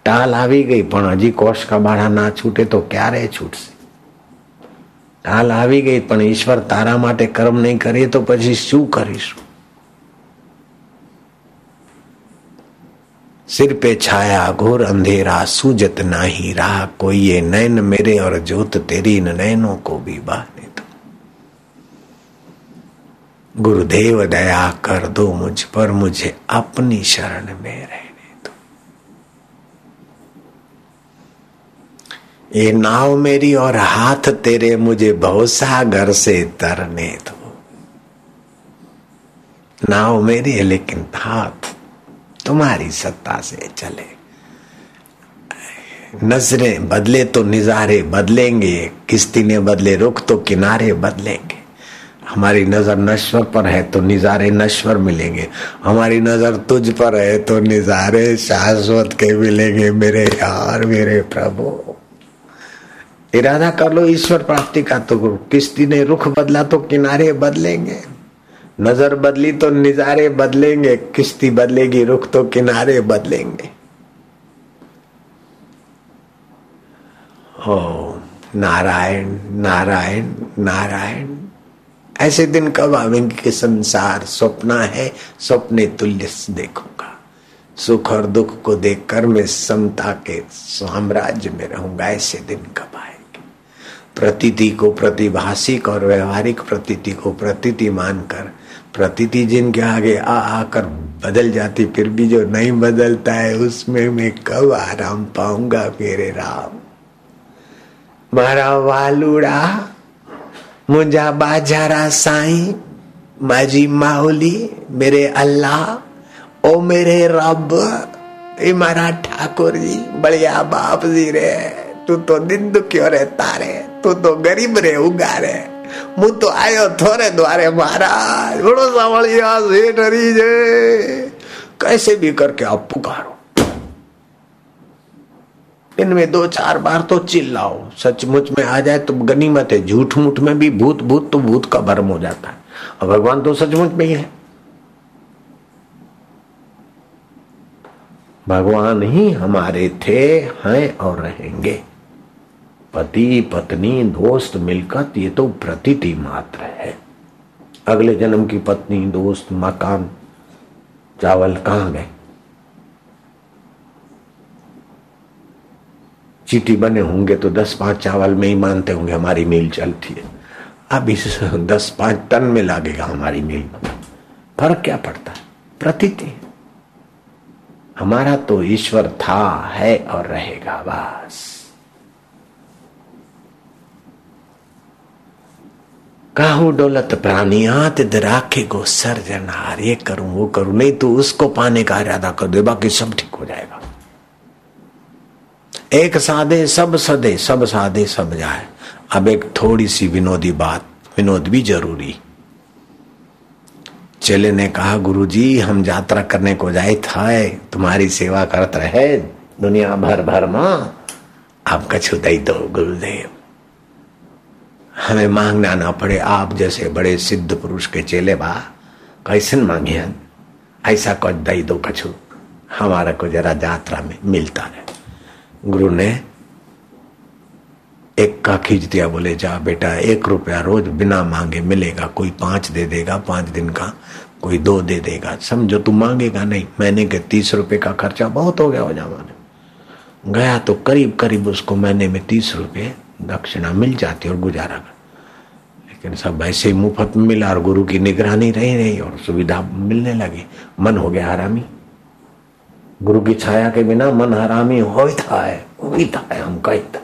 ટાલ આવી ગઈ પણ હજી કોષ કબાડા ના છૂટે તો ક્યારે છૂટશે ઢાલ આવી ગઈ પણ ઈશ્વર તારા માટે કર્મ નહીં કરીએ તો પછી શું કરીશું सिर पे छाया घोर अंधेरा सूजत नाही रहा कोई ये नैन मेरे और जोत तेरी इन नैनों को भी बहने दो गुरुदेव दया कर दो मुझ पर मुझे अपनी शरण में रहने ये नाव मेरी और हाथ तेरे मुझे भवसागर से तरने दो। नाव मेरी है, लेकिन हाथ तुम्हारी सत्ता से चले। नज़रें बदले तो निजारे बदलेंगे, किस्ती ने बदले, रुख तो किनारे बदलेंगे। हमारी नज़र नश्वर पर है तो निजारे नश्वर मिलेंगे। हमारी नज़र तुझ पर है तो निजारे शाश्वत के मिलेंगे, मेरे यार, मेरे प्रभु। इरादा कर लो, ईश्वर प्राप्ति का तो किश्ती ने रुख बदला तो किनारे बदलेंगे। नज़र बदली तो निजारे बदलेंगे। किश्ती बदलेगी, रुख तो किनारे बदलेंगे। हो नारायण नारायण नारायण। ऐसे दिन कब आवेंगे कि संसार स्वप्न है स्वप्ने तुल्य देखूँगा। सुख और दुख को देखकर मैं समता के साम्राज्य में रहूँगा। ऐसे दिन कब आएँगे प्रतीति को प्रतिभाषिक और व्यवहारिक प्रतीति को प्रतीति मानकर, प्रतीति जिनके आगे आ आकर बदल जाती, फिर भी जो नहीं बदलता है, उसमें मैं कब आराम पाऊँगा मेरे राम? मारा वालुड़ा मुझा बाजारा साई, माजी माओली मेरे अल्लाह, ओ मेरे रब, ए मारा ठाकुर जी, बढ़िया बाप जी रे। तू तो दिन दुखियो रहता रे तू तो गरीब रे उगा रे હું તો આવ્યો થોરે द्वारे महाराज बड़ो सावलिया से डरी जे कैसे भी करके आप पुकारो इनमें दो चार बार तो चिल्लाओ सचमुच में आ जाए तो गनीमत है झूठ मूठ में भी भूत भूत तो भूत का भरम हो जाता है और भगवान तो सचमुच में ही है भगवान ही हमारे थे हैं और रहेंगे पति, पत्नी, दोस्त, मिलकत, ये तो प्रतीति मात्र है। अगले जन्म की पत्नी, दोस्त, मकान, चावल कहाँ गए? चीटी बने होंगे तो दस पाँच चावल में ही मानते होंगे हमारी मील चलती है। अब इस दस पाँच टन में लागेगा हमारी मील। फ़र्क क्या पड़ता है? प्रतीति। हमारा तो ईश्वर था, है और रहेगा बस। काहू डोलत प्राणियात राखे गो सर्जनहार ये करूँ, वो करूँ, नहीं तो उसको पाने का इरादा कर दे, बाकी सब ठीक हो जाएगा। एक साधे, सब सदे, सब साधे, सब जाए। अब एक थोड़ी सी विनोदी बात, विनोद भी ज़रूरी। चेले ने कहा, गुरुजी, हम यात्रा करने को जाए थे तुम्हारी सेवा करते रहे, दुनिया भर भर माँ। आप कछु दई दो, गुरुदेव। हमें मांगना ना पड़े। आप जैसे बड़े सिद्ध पुरुष के चेले बा कैसे मांगे हम ऐसा कुछ दई दो कछु। हमारा को जरा यात्रा में मिलता रहे। गुरु ने एक का खींच दिया, बोले, जा बेटा, एक रुपया रोज बिना मांगे मिलेगा, कोई पाँच दे देगा, पाँच दिन का, कोई दो दे देगा। समझो तू मांगेगा नहीं। मैंने के तीस रुपए का खर्चा बहुत हो गया हो जमाने गया तो करीब करीब उसको महीने में तीस रुपए दक्षिणा मिल जाती और गुजारा कर। लेकिन सब ऐसे ही मुफ़्त में मिला और गुरु की निगरानी रही रही और सुविधा मिलने लगी। मन हो गया हरामी। गुरु की छाया के बिना मन हरामी हो था है था है, हम कहता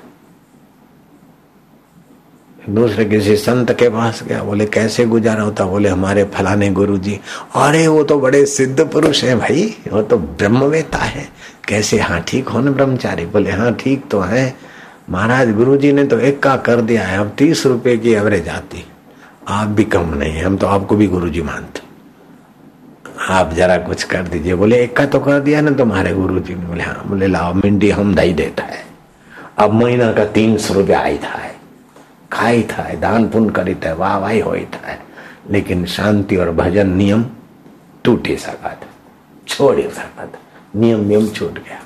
दूसरे किसी संत के पास गया, बोले, कैसे गुजारा होता? बोले, हमारे फलाने गुरु जी अरे, वो तो बड़े सिद्ध पुरुष है भाई, वो तो ब्रह्मवेता है। कैसे हाँ ठीक हो ना ब्रह्मचारी? बोले हाँ ठीक तो है। महाराज गुरुजी ने तो एक का कर दिया है, अब तीस रुपए की एवरेज आती। आप भी कम नहीं है, हम तो आपको भी गुरुजी मानते। आप जरा कुछ कर दीजिए। बोले, एक का तो कर दिया ना तुम्हारे गुरु जी ने। बोले हाँ। बोले, लाओ मिंडी हम दही देता है। अब महीना का तीन सौ रुपया आई था है। खाई था है, दान पुण्य करी था वाह, वाही हो था लेकिन शांति और भजन नियम टूटे सका था छोड़ सका था नियम नियम छूट गया।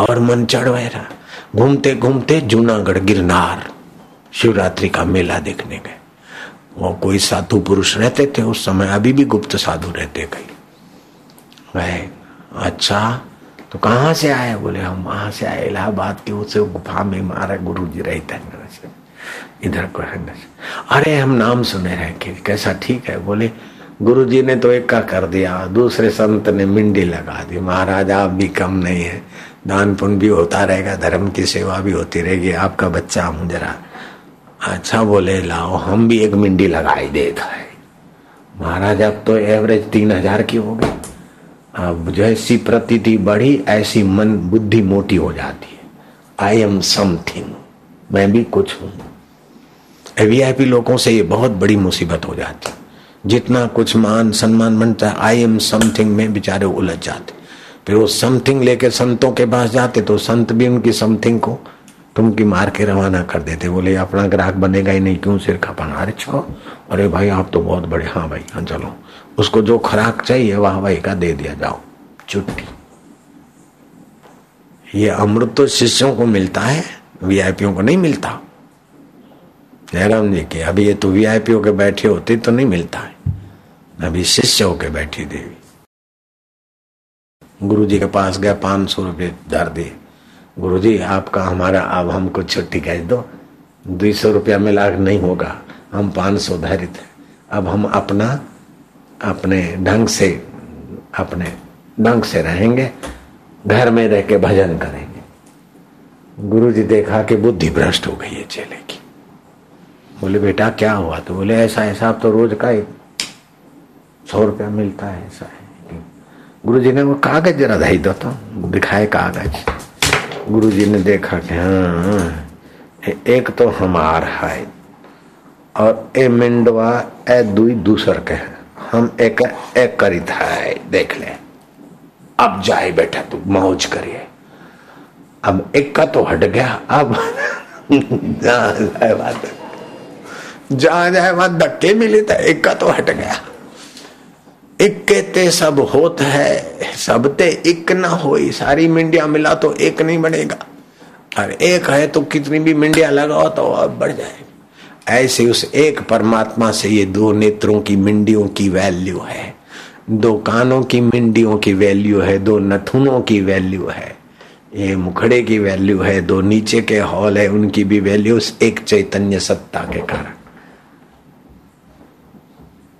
और मन चढ़ रहा घूमते घूमते जूनागढ़ गिरनार शिवरात्रि का मेला देखने गए। वो कोई साधु पुरुष रहते थे, उस समय अभी भी गुप्त साधु रहते कई गए अच्छा तो कहाँ से आए? बोले, हम वहाँ से आए, इलाहाबाद के उसे गुफा में मारा गुरु जी रहते हैं। इधर को है अरे, हम नाम सुने रहे कि कैसा ठीक है। बोले गुरु जी ने तो एक का कर दिया, दूसरे संत ने मिंडी लगा दी। महाराज, आप भी कम नहीं है। दान पुण्य भी होता रहेगा, धर्म की सेवा भी होती रहेगी। आपका बच्चा, हम जरा अच्छा बोले, लाओ, हम भी एक मिंडी लगाई देता है महाराज, अब तो एवरेज तीन हज़ार की हो गई। अब जैसी प्रतीति बढ़ी, ऐसी मन बुद्धि मोटी हो जाती है। आई एम समथिंग मैं भी कुछ हूँ। वीआईपी लोगों से ये बहुत बड़ी मुसीबत हो जाती। जितना कुछ मान, सम्मान बनता है आई एम समथिंग में बेचारे उलझ जाते। फिर वो समथिंग लेके संतों के पास जाते तो संत भी उनकी समथिंग को तुम की मार के रवाना कर देते। बोले, अपना ग्राहक बनेगा ही नहीं, क्यों सिर खपाना? अरे छो, अरे भाई, आप तो बहुत बड़े हाँ भाई हाँ चलो। उसको जो खुराक चाहिए, वह भाई का दे दिया, जाओ, चुट्टी। ये अमृत तो शिष्यों को मिलता है वीआईपीओ को नहीं मिलता। जयराम जी के, अभी ये तो वीआईपी के बैठे होते तो नहीं मिलता है। अभी शिष्य होके बैठी देवी। गुरु जी के पास गया पाँच सौ रुपये धर दिए। गुरु जी आपका हमारा, अब हमको छुट्टी कह दो? दो सौ रुपया मिला नहीं होगा। हम पाँच सौ धरित अब हम अपना, अपने ढंग से, अपने ढंग से रहेंगे। घर में रह के भजन करेंगे। गुरु जी देखा कि बुद्धि भ्रष्ट हो गई है चेले की। बोले, बेटा, क्या हुआ? तो बोले, ऐसा ऐसा तो रोज का ही सौ रुपया मिलता है, ऐसा है। गुरु जी ने वो कागज़ जरा दही दो तो दिखाए कागज़. गुरु जी ने देखा कि हाँ एक तो हमार है और ए मिंडवा, ए दुई दूसर के है। हम एक एक करी था देख ले। अब जाए बेटा तू, मौज करिए। अब एक का तो हट गया, अब बात। जहाँ जाए वहाँ धक्के मिले तो एक का तो हट गया। एक कहते सब होत है, सब ते एक ना हो सारी मिंडिया मिला तो एक नहीं बनेगा। और एक है तो कितनी भी मिंडिया लगाओ तो अब बढ़ जाए। ऐसे उस एक परमात्मा से ये दो नेत्रों की मिंडियों की वैल्यू है। दो कानों की मिंडियों की वैल्यू है, दो नथुनों की वैल्यू है। ये मुखड़े की वैल्यू है, दो नीचे के हॉल है, उनकी भी वैल्यू एक चैतन्य सत्ता के कारण।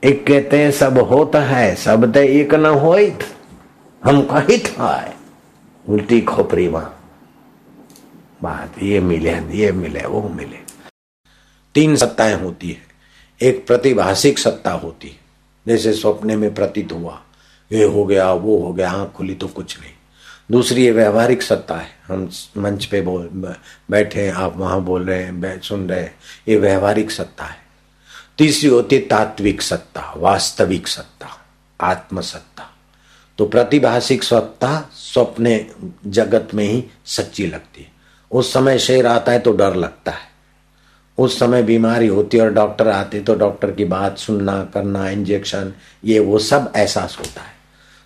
एक कहते हैं, सब होता है, सब ते एक न हो हम कही था उल्टी खोपरी वहाँ बात ये मिले ये मिले, वो मिले। तीन सत्ताएँ होती है। एक प्रतिभाषिक सत्ता होती है। जैसे सपने में प्रतीत हुआ, ये हो गया, वो हो गया, आँख खुली तो कुछ नहीं। दूसरी ये व्यवहारिक सत्ता है। हम मंच पे बोल बैठे आप वहाँ बोल रहे हैं सुन रहे हैं। ये व्यवहारिक सत्ता है। तीसरी होती तात्विक सत्ता, वास्तविक सत्ता आत्म सत्ता तो प्रतिभाषिक सत्ता स्वप्ने जगत में ही सच्ची लगती है। उस समय शेर आता है तो डर लगता है। उस समय बीमारी होती है और डॉक्टर आते तो डॉक्टर की बात सुनना, करना, इंजेक्शन, ये वो सब एहसास होता है।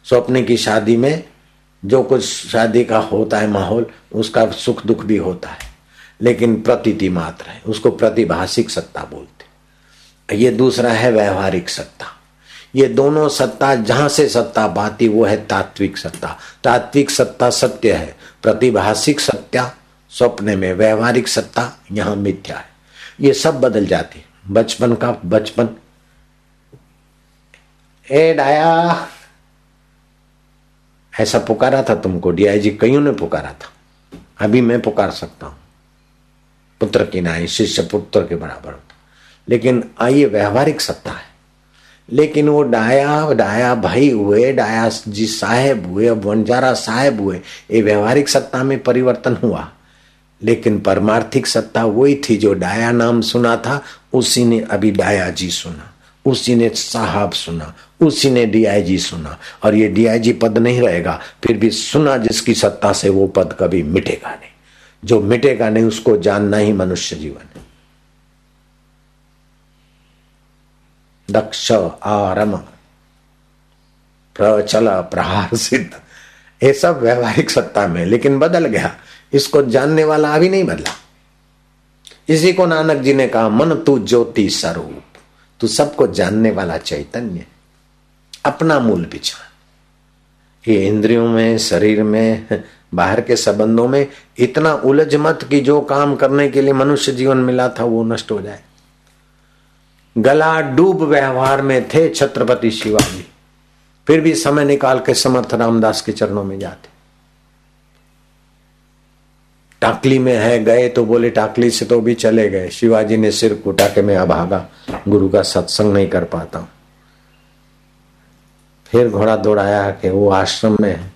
स्वप्ने की शादी में जो कुछ शादी का होता है माहौल, उसका सुख दुख भी होता है। लेकिन प्रतीति मात्र है। उसको प्रतिभाषिक सत्ता बोलते ये दूसरा है व्यवहारिक सत्ता। ये दोनों सत्ता, जहाँ से सत्ता पाती वो है तात्विक सत्ता। तात्विक सत्ता सत्य है, प्रतिभाषिक सत्या स्वप्न में, व्यवहारिक सत्ता यहाँ मिथ्या है। ये सब बदल जाती बचपन का बचपन। ए, डाया। ऐसा पुकारा था तुमको? डीआईजी कईयों ने पुकारा था? अभी मैं पुकार सकता हूँ। पुत्र की नाई, शिष्य पुत्र के बराबर होता लेकिन आइए व्यवहारिक सत्ता है। लेकिन वो डाया डाया भाई हुए, डाया जी साहेब हुए, अब वनजारा साहेब हुए, ये व्यवहारिक सत्ता में परिवर्तन हुआ। लेकिन परमार्थिक सत्ता वही थी जो डाया नाम सुना था, उसी ने अभी डाया जी सुना, उसी ने साहब सुना, उसी ने डीआईजी सुना, और ये डीआईजी पद नहीं रहेगा, फिर भी सुना जिसकी सत्ता से वो पद कभी मिटेगा नहीं। जो मिटेगा नहीं, उसको जानना ही मनुष्य जीवन है दक्ष आरम। प्रचल प्रहार सिद्ध ये सब व्यवहारिक सत्ता में, लेकिन बदल गया। इसको जानने वाला अभी नहीं बदला। इसी को नानक जी ने कहा, मन तू ज्योति स्वरूप। तू सबको जानने वाला चैतन्य। अपना मूल बिछा। ये इंद्रियों में, शरीर में, बाहर के संबंधों में इतना उलझ मत कि जो काम करने के लिए मनुष्य जीवन मिला था, वो नष्ट हो जाए। गला डूब व्यवहार में थे छत्रपति शिवाजी। फिर भी समय निकाल के समर्थ रामदास के चरणों में जाते। टाकली में है, गए तो बोले, टाकली से तो भी चले गए। शिवाजी ने सिर कुटा के मैं अभागा गुरु का सत्संग नहीं कर पाता। हूँ फिर घोड़ा दौड़ाया कि वो आश्रम में है।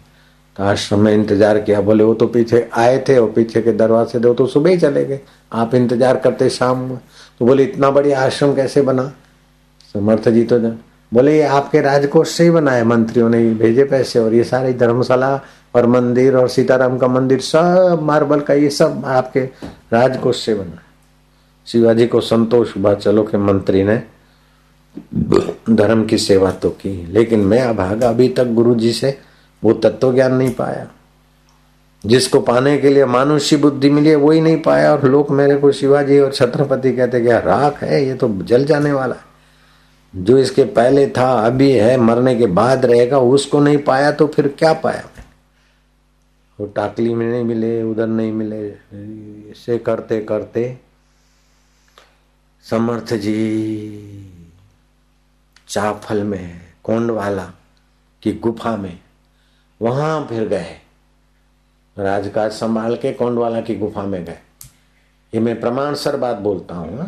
तो आश्रम में इंतज़ार किया। बोले, वो तो पीछे आए थे, वो पीछे के दरवाजे दे तो सुबह ही चले गए। आप इंतज़ार करते शाम में। तो बोले, इतना बड़ी आश्रम कैसे बना? समर्थ जी तो बोले, ये आपके राजकोष से ही बना है, मंत्रियों ने भेजे पैसे और ये सारी धर्मशाला और मंदिर और सीताराम का मंदिर, सब मार्बल का ये सब आपके राजकोष से बना शिवाजी को संतोष हुआ, चलो के मंत्री ने धर्म की सेवा तो की, लेकिन मैं अभागा, अभी तक गुरु जी से वो तत्व ज्ञान नहीं पाया। जिसको पाने के लिए मानुष्य बुद्धि मिली है, वही नहीं पाया। और लोग मेरे को शिवाजी और छत्रपति कहते क्या राख है? ये तो जल जाने वाला है। जो इसके पहले था, अभी है, मरने के बाद रहेगा, उसको नहीं पाया तो फिर क्या पाया? मैं वो टाकली में नहीं मिले, उधर नहीं मिले। ऐसे करते करते, समर्थ जी, चाफल में, कोंडवाला की गुफा में, वहाँ फिर गए। राजकाज संभाल के कोंडवाला की गुफा में गए। ये मैं प्रमाण सर बात बोलता हूँ, हा?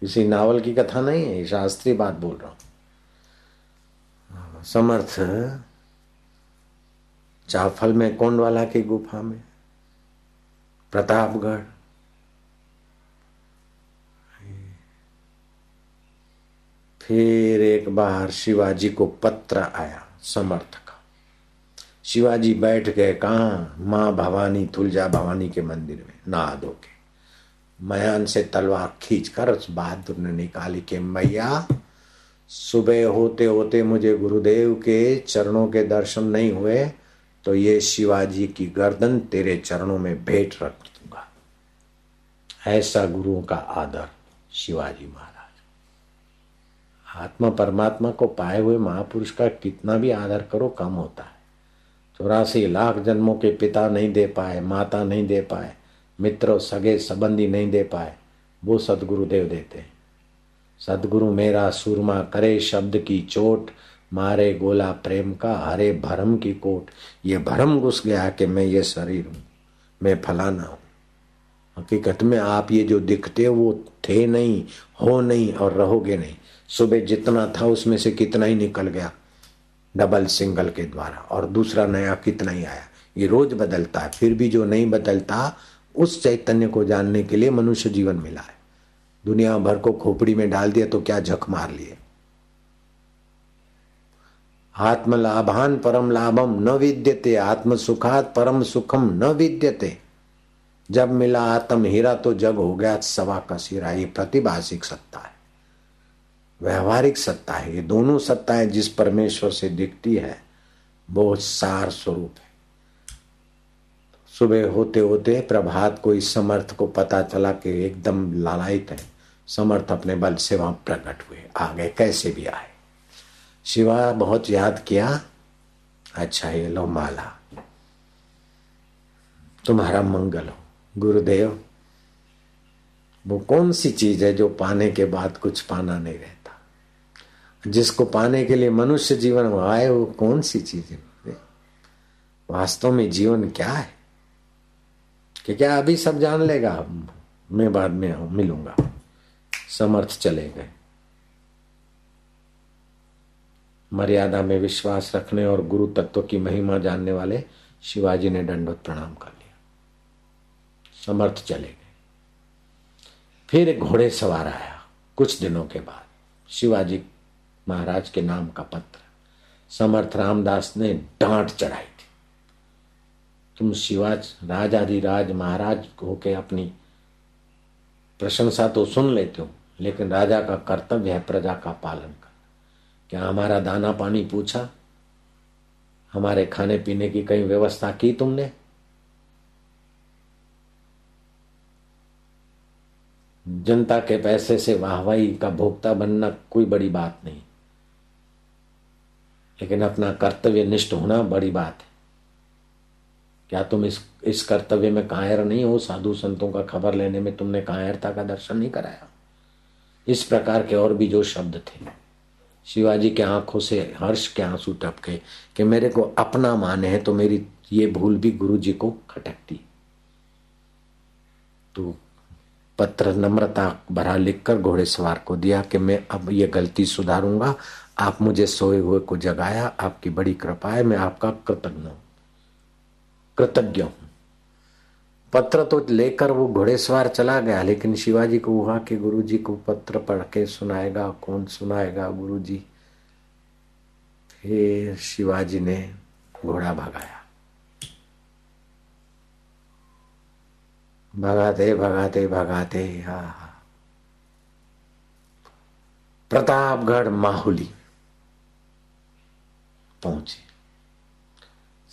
किसी नावल की कथा नहीं है शास्त्रीय बात बोल रहा हूँ। समर्थ, चाफल में कोंडवाला की गुफा में, प्रतापगढ़। फिर एक बार शिवाजी को पत्र आया समर्थ शिवाजी बैठ गए, कहा? माँ भवानी, तुलजा भवानी के मंदिर में, नहा धो के। मयान से तलवार खींच कर उस बहादुर ने निकाली के, मैया, सुबह होते होते मुझे गुरुदेव के चरणों के दर्शन नहीं हुए तो ये शिवाजी की गर्दन तेरे चरणों में भेंट रख दूँगा। ऐसा गुरुओं का आदर शिवाजी महाराज। आत्मा परमात्मा को पाए हुए महापुरुष का कितना भी आदर करो, कम होता है। चौरासी लाख जन्मों के पिता नहीं दे पाए, माता नहीं दे पाए, मित्र, सगे संबंधी नहीं दे पाए, वो सदगुरु देव देते हैं। सदगुरु मेरा सुरमा करे शब्द की चोट, मारे गोला प्रेम का हरे भरम की कोट। ये भरम घुस गया कि मैं ये शरीर हूँ, मैं फलाना हूँ। हकीकत में आप ये जो दिखते वो थे नहीं, हो नहीं और रहोगे नहीं। सुबह जितना था, उसमें से कितना ही निकल गया। डबल सिंगल के द्वारा। और दूसरा नया कितना ही आया। ये रोज बदलता है। फिर भी जो नहीं बदलता, उस चैतन्य को जानने के लिए मनुष्य जीवन मिला है। दुनिया भर को खोपड़ी में डाल दिया तो क्या झक मार लिए? आत्म लाभान परम लाभम न विद्यते। आत्म सुखात परम सुखम न विद्यते। जब मिला आत्म हीरा तो जग हो गया सवा का सिरा। ये प्रतिभाषिक सत्ता है। व्यवहारिक सत्ता है। ये दोनों सत्ताएँ जिस परमेश्वर से दिखती है वो सार स्वरूप है। सुबह होते होते प्रभात को इस समर्थ को पता चला कि एकदम लालायित है। समर्थ अपने बल से वहाँ प्रकट हुए। आ गए कैसे भी आए। शिवा बहुत याद किया अच्छा ये लो माला। तुम्हारा मंगल हो। गुरुदेव, वो कौन सी चीज़ है जो पाने के बाद कुछ पाना नहीं रहता जिसको पाने के लिए मनुष्य जीवन आए, वो कौन सी चीज़ है? वास्तव में जीवन क्या है? कि क्या अभी सब जान लेगा? मैं बाद में मिलूँगा। समर्थ चले गए। मर्यादा में विश्वास रखने और गुरु तत्व की महिमा जानने वाले शिवाजी ने दंडवत प्रणाम कर लिया। समर्थ चले गए। फिर घोड़े सवार आया, कुछ दिनों के बाद। शिवाजी महाराज के नाम का पत्र। समर्थ रामदास ने डांट चढ़ाई थी। तुम शिवाज राजाधिराज महाराज होके अपनी प्रशंसा तो सुन लेते हो, लेकिन राजा का कर्तव्य है प्रजा का पालन कर क्या हमारा दाना पानी पूछा? हमारे खाने पीने की कहीं व्यवस्था की तुमने? जनता के पैसे से वाहवाही का भोक्ता बनना कोई बड़ी बात नहीं। लेकिन अपना कर्तव्य निष्ठ होना बड़ी बात है। क्या तुम इस इस कर्तव्य में कायर नहीं हो? साधु संतों का खबर लेने में तुमने कायरता का दर्शन नहीं कराया। इस प्रकार के और भी जो शब्द थे। शिवाजी के आँखों से हर्ष के आँसू टपके कि मेरे को अपना माने है तो मेरी ये भूल भी गुरु जी को खटकती। तो पत्र नम्रता भरा लिखकर घोड़े सवार को दिया कि मैं अब ये गलती सुधारूँगा आप मुझे सोए हुए को जगाया, आपकी बड़ी कृपा है, मैं आपका कृतज्ञ हूँ। कृतज्ञ हूँ। पत्र तो लेकर वो घोड़ेसवार चला गया, लेकिन शिवाजी को हुआ कि गुरु जी को पत्र पढ़ के सुनाएगा, कौन सुनाएगा गुरु जी फिर शिवाजी ने घोड़ा भगाया। भगाते भगाते भगाते, हा हा। प्रतापगढ़ माहुली। पहुँचे।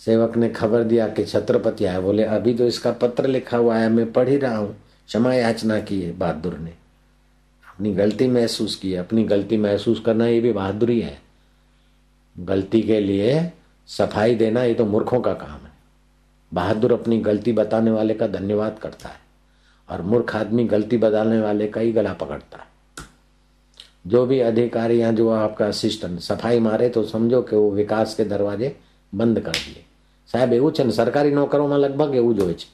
सेवक ने खबर दिया कि छत्रपति आए। बोले, अभी तो इसका पत्र लिखा हुआ है, मैं पढ़ ही रहा हूँ। क्षमा याचना की है बहादुर ने। अपनी गलती महसूस की अपनी गलती महसूस करना ये भी बहादुरी है। गलती के लिए सफ़ाई देना ये तो मूर्खों का काम है। बहादुर अपनी गलती बताने वाले का धन्यवाद करता है और मूर्ख आदमी गलती बताने वाले का ही गला पकड़ता है। जो भी अधिकारी या जो आपका असिस्टेंट सफाई मारे तो समझो कि वो विकास के दरवाजे बंद कर दिए સાહેબ એવું છે ને સરકારી નોકરોમાં લગભગ એવું જ હોય છે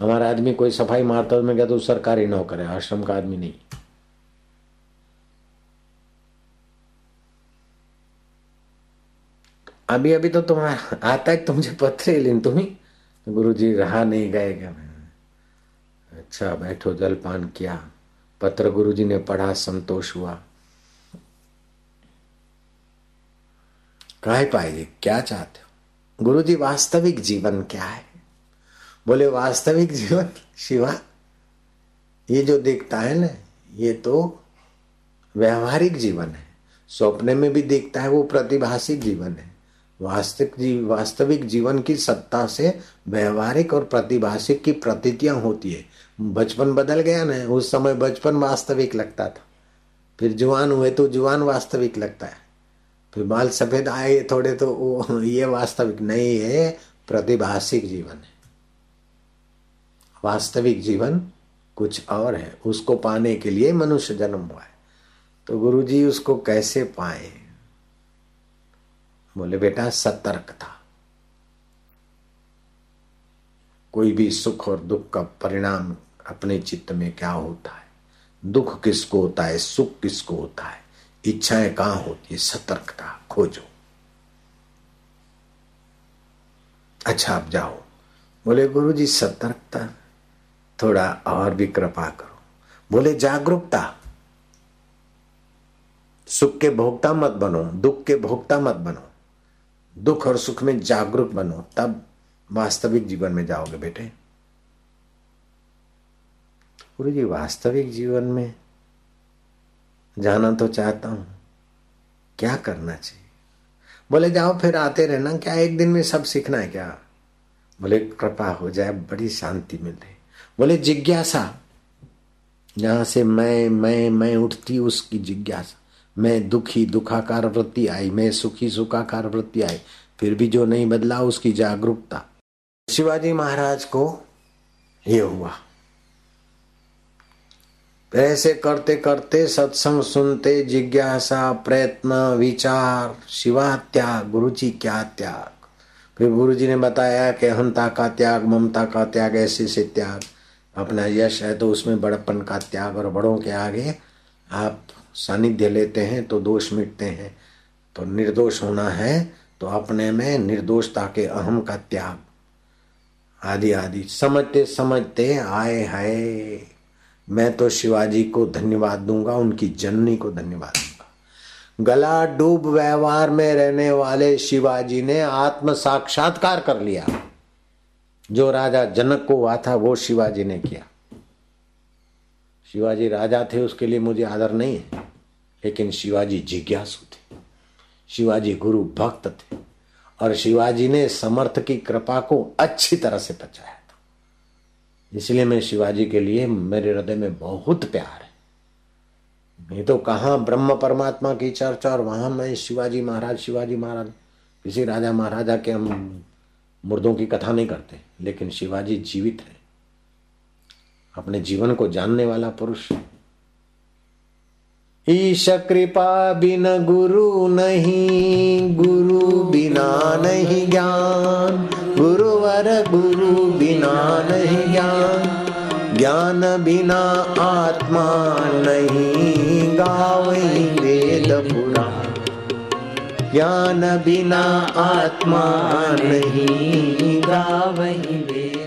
हमारा आदमी कोई सफाई मारता मैं कहता हूँ सरकारी नौकर है आश्रम का आदमी नहीं अभी अभी तो तुम आता है तुम मुझे पत्र लेन तुम्हें गुरु जी रहा नहीं गए क्या अच्छा बैठो जलपान किया पत्र गुरु जी ने पढ़ा, संतोष हुआ। काय पाएगी क्या चाहते हो? गुरु जी वास्तविक जीवन क्या है? बोले, वास्तविक जीवन, शिवा, ये जो दिखता है ना, ये तो व्यवहारिक जीवन है। सपने में भी दिखता है, वो प्रतिभाषिक जीवन है। वास्तविक जीव वास्तविक जीवन की सत्ता से व्यवहारिक और प्रतिभाषिक की प्रतीतियाँ होती है। बचपन बदल गया ना, उस समय बचपन वास्तविक लगता था। फिर जुआन हुए तो जुआन वास्तविक लगता है। फिर बाल सफ़ेद आए थोड़े तो वो, ये वास्तविक नहीं है प्रतिभाषिक जीवन है। वास्तविक जीवन कुछ और है, उसको पाने के लिए मनुष्य जन्म हुआ है। तो गुरु जी उसको कैसे पाए? बोले, बेटा, सतर्क था। कोई भी सुख और दुख का परिणाम अपने चित्त में क्या होता है? दुख किसको होता है? सुख किसको होता है? इच्छाएँ कहाँ होती है? सतर्कता, खोजो। अच्छा आप जाओ। बोले गुरु जी सतर्कता, थोड़ा और भी कृपा करो। बोले, जागरूकता। सुख के भोक्ता मत बनो, दुख के भोक्ता मत बनो। दुख और सुख में जागरूक बनो, तब वास्तविक जीवन में जाओगे बेटे। गुरु जी वास्तविक जीवन में जाना तो चाहता हूँ, क्या करना चाहिए? बोले, जाओ फिर आते रहना, क्या एक दिन में सब सीखना है क्या? बोले, कृपा हो जाए, बड़ी शांति मिल। बोले, जिज्ञासा, जहाँ से मैं मैं मैं उठती उसकी जिज्ञासा। मैं दुखी, दुखाकार वृत्ति आई, मैं सुखी, सुखाकार वृत्ति आई, फिर भी जो नहीं बदला, उसकी जागरूकता। शिवाजी महाराज को ये हुआ। ऐसे करते करते सत्संग सुनते, जिज्ञासा, प्रयत्न, विचार, शिवा त्याग गुरु जी क्या त्याग। फिर गुरु जी ने बताया कि अहंता का त्याग, ममता का त्याग, ऐसे से त्याग। अपना यश है तो उसमें बड़प्पन का त्याग और बड़ों के आगे आप सानिध्य लेते हैं तो दोष मिटते हैं। तो निर्दोष होना है तो अपने में निर्दोषता के अहम का त्याग। आदि आदि। समझते समझते आए, हाय। मैं तो शिवाजी को धन्यवाद दूँगा, उनकी जननी को धन्यवाद दूँगा। गला डूब व्यवहार में रहने वाले शिवाजी ने आत्म साक्षात्कार कर लिया। जो राजा जनक को हुआ था, वो शिवाजी ने किया। शिवाजी राजा थे, उसके लिए मुझे आदर नहीं है, लेकिन शिवाजी जिज्ञासु थे। शिवाजी गुरु भक्त थे, और शिवाजी ने समर्थ की कृपा को अच्छी तरह से बचाया इसलिए मैं शिवाजी के लिए, मेरे हृदय में बहुत प्यार है। नहीं तो कहा ब्रह्म परमात्मा की चर्चा और वहाँ मैं शिवाजी महाराज शिवाजी महाराज, किसी राजा महाराजा के हम मुर्दों की कथा नहीं करते। लेकिन शिवाजी जीवित है। अपने जीवन को जानने वाला पुरुष। ईश कृपा बिन गुरु नहीं, गुरु बिना नहीं ज्ञान। गुरुवर गुरु ज्ञान बिना आत्मा नहीं गावई वेद पुरा। ज्ञान बिना आत्मा नहीं गावई वेद